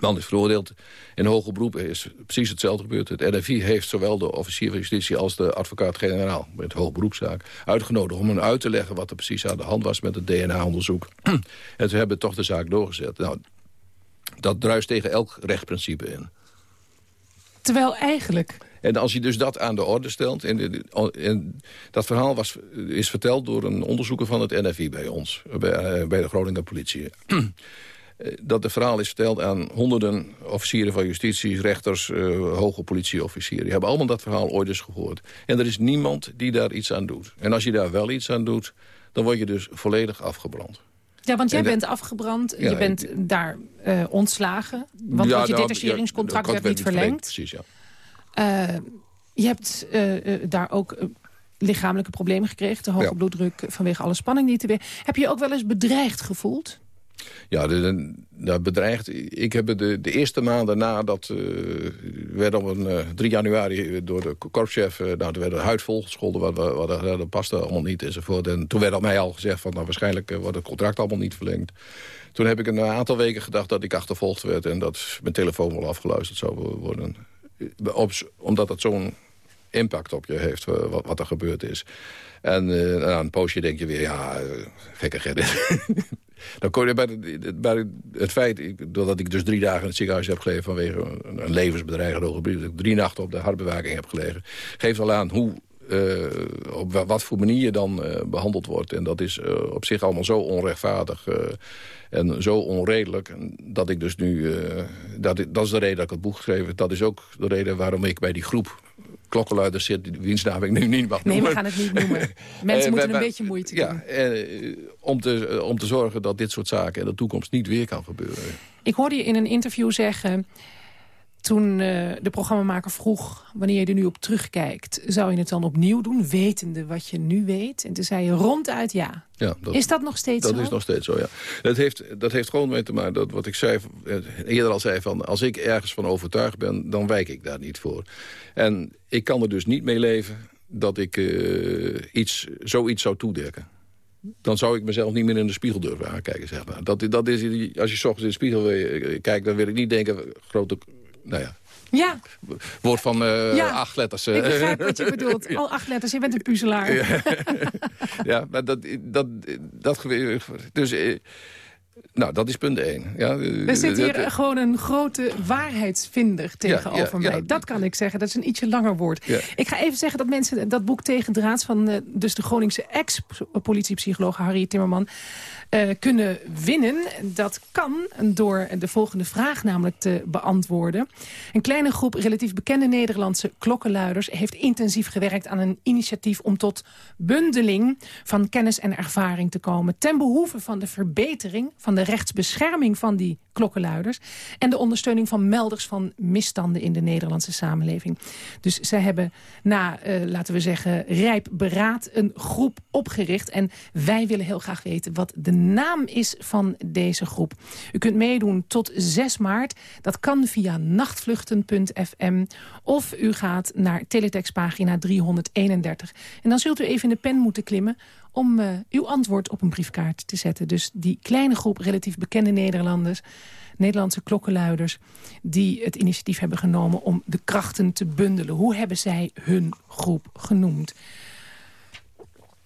Speaker 9: Man is veroordeeld. In hoge beroep is precies hetzelfde gebeurd. Het NFI heeft zowel de officier van justitie als de advocaat-generaal... met hoogberoepszaak uitgenodigd om hen uit te leggen... wat er precies aan de hand was met het DNA-onderzoek. (clears throat) en ze hebben toch de zaak doorgezet. Nou, dat druist tegen elk rechtsprincipe in.
Speaker 8: Terwijl eigenlijk...
Speaker 9: En als je dus dat aan de orde stelt... en, en dat verhaal was, is verteld door een onderzoeker van het NFI bij ons... bij, eh, bij de Groninger politie. (clears throat) dat het verhaal is verteld aan honderden officieren van justitie... rechters, uh, hoge politieofficieren. Die hebben allemaal dat verhaal ooit eens gehoord. En er is niemand die daar iets aan doet. En als je daar wel iets aan doet, dan word je dus volledig afgebrand.
Speaker 8: Ja, want jij
Speaker 9: En
Speaker 8: bent afgebrand,
Speaker 9: Ja,
Speaker 8: je bent daar eh, ontslagen. Want,
Speaker 9: Ja,
Speaker 8: je
Speaker 9: nou,
Speaker 8: detacheringscontract
Speaker 9: ja,
Speaker 8: werd niet verlengd.
Speaker 9: Precies, ja.
Speaker 8: Eh, je hebt eh, daar ook lichamelijke problemen gekregen. Te hoge bloeddruk vanwege alle spanning die te weer. Heb je je ook wel eens bedreigd gevoeld?
Speaker 9: Ja, dat bedreigd. Ik heb de, de eerste maanden nadat... eh werd op een, eh, 3 januari door de korpschef... eh, nou, er werd een huid volgescholden, wat, wat, wat, dat paste allemaal niet enzovoort. En toen werd op mij al gezegd van... nou, waarschijnlijk eh, wordt het contract allemaal niet verlengd. Toen heb ik een aantal weken gedacht dat ik achtervolgd werd... en dat mijn telefoon wel afgeluisterd zou worden. Eh, omdat het zo'n impact op je heeft, eh, wat, er gebeurd is. En eh, na een poosje denk je weer, ja, eh, gekkigheid. (laughs) Dan kon je bij, bij het feit doordat ik dus drie dagen in het ziekenhuis heb gelegen... vanwege een, levensbedreigende hoge bloed, dat ik drie nachten op de hartbewaking heb gelegen... geeft al aan hoe, eh, op wa- wat voor manier je dan eh, behandeld wordt. En dat is eh, op zich allemaal zo onrechtvaardig en zo onredelijk... dat ik dus nu... dat, dat is de reden dat ik het boek geschreven heb. Dat is ook de reden waarom ik bij die groep klokkenluiders zit... wiens naam ik nu niet mag
Speaker 8: Nee, we gaan het niet noemen. (laughs)
Speaker 9: Eh,
Speaker 8: Mensen moeten
Speaker 9: wij-
Speaker 8: een beetje moeite
Speaker 9: ja,
Speaker 8: doen.
Speaker 9: eh, om, te, eh, om te zorgen dat dit soort zaken in de toekomst niet weer kan gebeuren.
Speaker 8: Ik hoorde je in een interview zeggen... toen eh, de programmamaker vroeg wanneer je er nu op terugkijkt... zou je het dan opnieuw doen, wetende wat je nu weet? En toen zei je ronduit ja.
Speaker 9: Ja,
Speaker 8: Is dat nog steeds
Speaker 9: dat
Speaker 8: zo?
Speaker 9: is nog steeds zo, ja. Dat heeft, dat heeft gewoon mee te maken, dat wat ik zei, eh, eerder al zei... van als ik ergens van overtuigd ben, dan wijk ik daar niet voor. En ik kan er dus niet mee leven dat ik eh, iets, zoiets zou toedekken. Dan zou ik mezelf niet meer in de spiegel durven aankijken, zeg maar. Dat, dat is, als je s ochtends in de spiegel kijkt, dan wil ik niet denken... grote, nou ja,
Speaker 8: Ja,
Speaker 9: woord van eh,
Speaker 8: Ja,
Speaker 9: acht letters. eh.
Speaker 8: ik begrijp wat je bedoelt. (laughs) Al acht letters, je bent een puzzelaar.
Speaker 9: ja, (laughs) maar dat, dat, dat, dus, eh, nou, dat is punt één. Ja, eh,
Speaker 8: Er zit hier
Speaker 9: dat-
Speaker 8: gewoon een grote waarheidsvinder tegenover mij. Dat kan ik zeggen. Dat is een ietsje langer woord. Ik ga even zeggen dat mensen dat boek Tegendraads... van eh, dus de Groningse ex-politiepsycholoog Harry Timmerman... eh, kunnen winnen. Dat kan door de volgende vraag namelijk te beantwoorden. Een kleine groep relatief bekende Nederlandse klokkenluiders... heeft intensief gewerkt aan een initiatief om tot bundeling... van kennis en ervaring te komen... ten behoeve van de verbetering van de rechtsbescherming van die klokkenluiders... en de ondersteuning van melders van misstanden in de Nederlandse samenleving. Dus zij hebben na, eh, laten we zeggen, rijp beraad een groep opgericht. En wij willen heel graag weten wat de naam is van deze groep. U kunt meedoen tot 6 maart. Dat kan via nachtvluchten.fm of u gaat naar teletextpagina 331. En dan zult u even in de pen moeten klimmen om eh, uw antwoord op een briefkaart te zetten. Dus die kleine groep relatief bekende Nederlanders... Nederlandse klokkenluiders die het initiatief hebben genomen om de krachten te bundelen. Hoe hebben zij hun groep genoemd?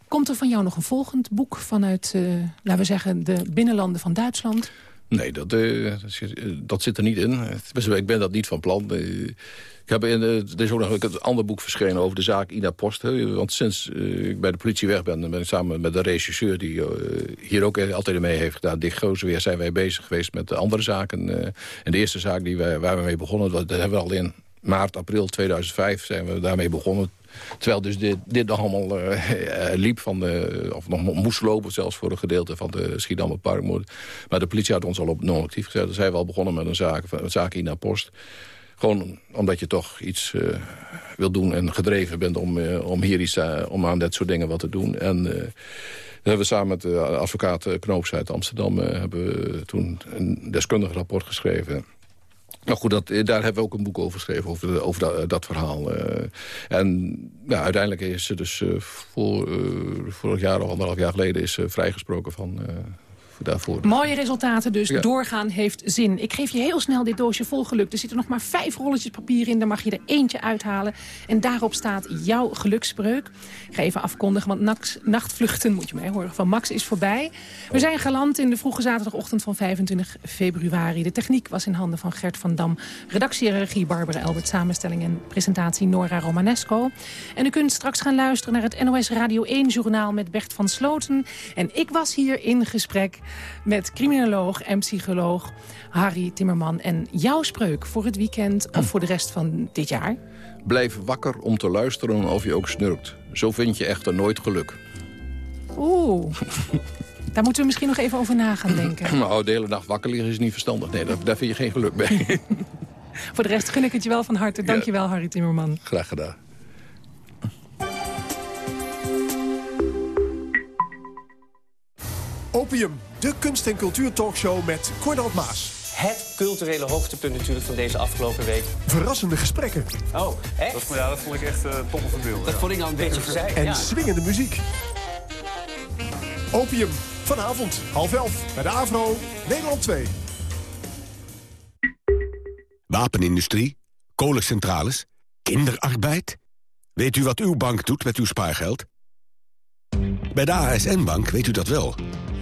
Speaker 8: Komt er van jou nog een volgend boek vanuit, eh, laten we zeggen, de binnenlanden van Duitsland?
Speaker 9: Nee, dat, eh, dat, zit, eh, dat zit er niet in. Ik ben dat niet van plan. Ik heb in, er is ook nog een ander boek verschenen over de zaak Ina Post. Want sinds ik bij de politie weg ben, ben ik samen met de regisseur... die hier ook altijd mee heeft gedaan, Dick Gozenweer... zijn wij bezig geweest met de andere zaken. en de eerste zaak die wij, waar we mee begonnen, dat, dat hebben we al in maart, april 2005 zijn we daarmee begonnen. Terwijl dus dit, dit nog allemaal eh, eh, liep, van de, of nog moest lopen zelfs voor een gedeelte van de Schiedammer Parkmoord. Maar de politie had ons al op non-actief gezet. Dan zijn we al begonnen met een zaak, een zaak in naar post. Gewoon omdat je toch iets uh, wil doen en gedreven bent om, om hier iets om aan dat soort dingen wat te doen. En uh, hebben we samen met de advocaat Knoops uit Amsterdam hebben we toen een deskundig rapport geschreven. Nou goed, dat, daar hebben we ook een boek over geschreven, over, de, over dat, dat, verhaal. En uiteindelijk is ze dus uh, voor, vorig jaar of anderhalf jaar geleden is vrijgesproken van... Daarvoor.
Speaker 8: Mooie resultaten dus.
Speaker 9: Ja.
Speaker 8: Doorgaan heeft zin. Ik geef je heel snel dit doosje vol geluk. Er zitten nog maar vijf rolletjes papier in. Daar mag je er eentje uithalen. En daarop staat jouw geluksspreuk. Ik ga even afkondigen, want nachts, nachtvluchten, moet je mij horen, van Max is voorbij. We zijn geland in de vroege zaterdagochtend van 25 februari. De techniek was in handen van Gert van Dam. Redactie en regie Barbara Elbert. Samenstelling en presentatie Nora Romanesco. En u kunt straks gaan luisteren naar het NOS Radio 1-journaal met Bert van Sloten. En ik was hier in gesprek met criminoloog en psycholoog Harry Timmerman. En jouw spreuk voor het weekend of voor de rest van dit jaar?
Speaker 9: Blijf wakker om te luisteren of je ook snurkt. Zo vind je echter nooit geluk.
Speaker 8: Oeh, (laughs) Daar moeten we misschien nog even over na gaan denken. (clears throat)
Speaker 9: Nou, de hele nacht wakker liggen is niet verstandig. Nee, daar, daar vind je geen geluk mee. (laughs)
Speaker 8: Voor de rest gun ik het je wel van harte. Dank je wel, Harry Timmerman.
Speaker 9: Graag gedaan.
Speaker 11: Opium, de kunst- en cultuurtalkshow met Cornald Maas.
Speaker 12: Het culturele hoogtepunt natuurlijk van deze afgelopen week.
Speaker 11: Verrassende gesprekken.
Speaker 12: Oh, echt?
Speaker 13: Dat, ja, dat vond ik echt uh, top of beeld.
Speaker 12: Dat vond ik nou een beetje verzeild.
Speaker 11: En
Speaker 12: ja.
Speaker 11: swingende muziek. Opium, vanavond, half elf, bij de AVRO, Nederland 2.
Speaker 14: Wapenindustrie, kolencentrales, kinderarbeid. Weet u wat uw bank doet met uw spaargeld? Bij de ASN-bank weet u dat wel.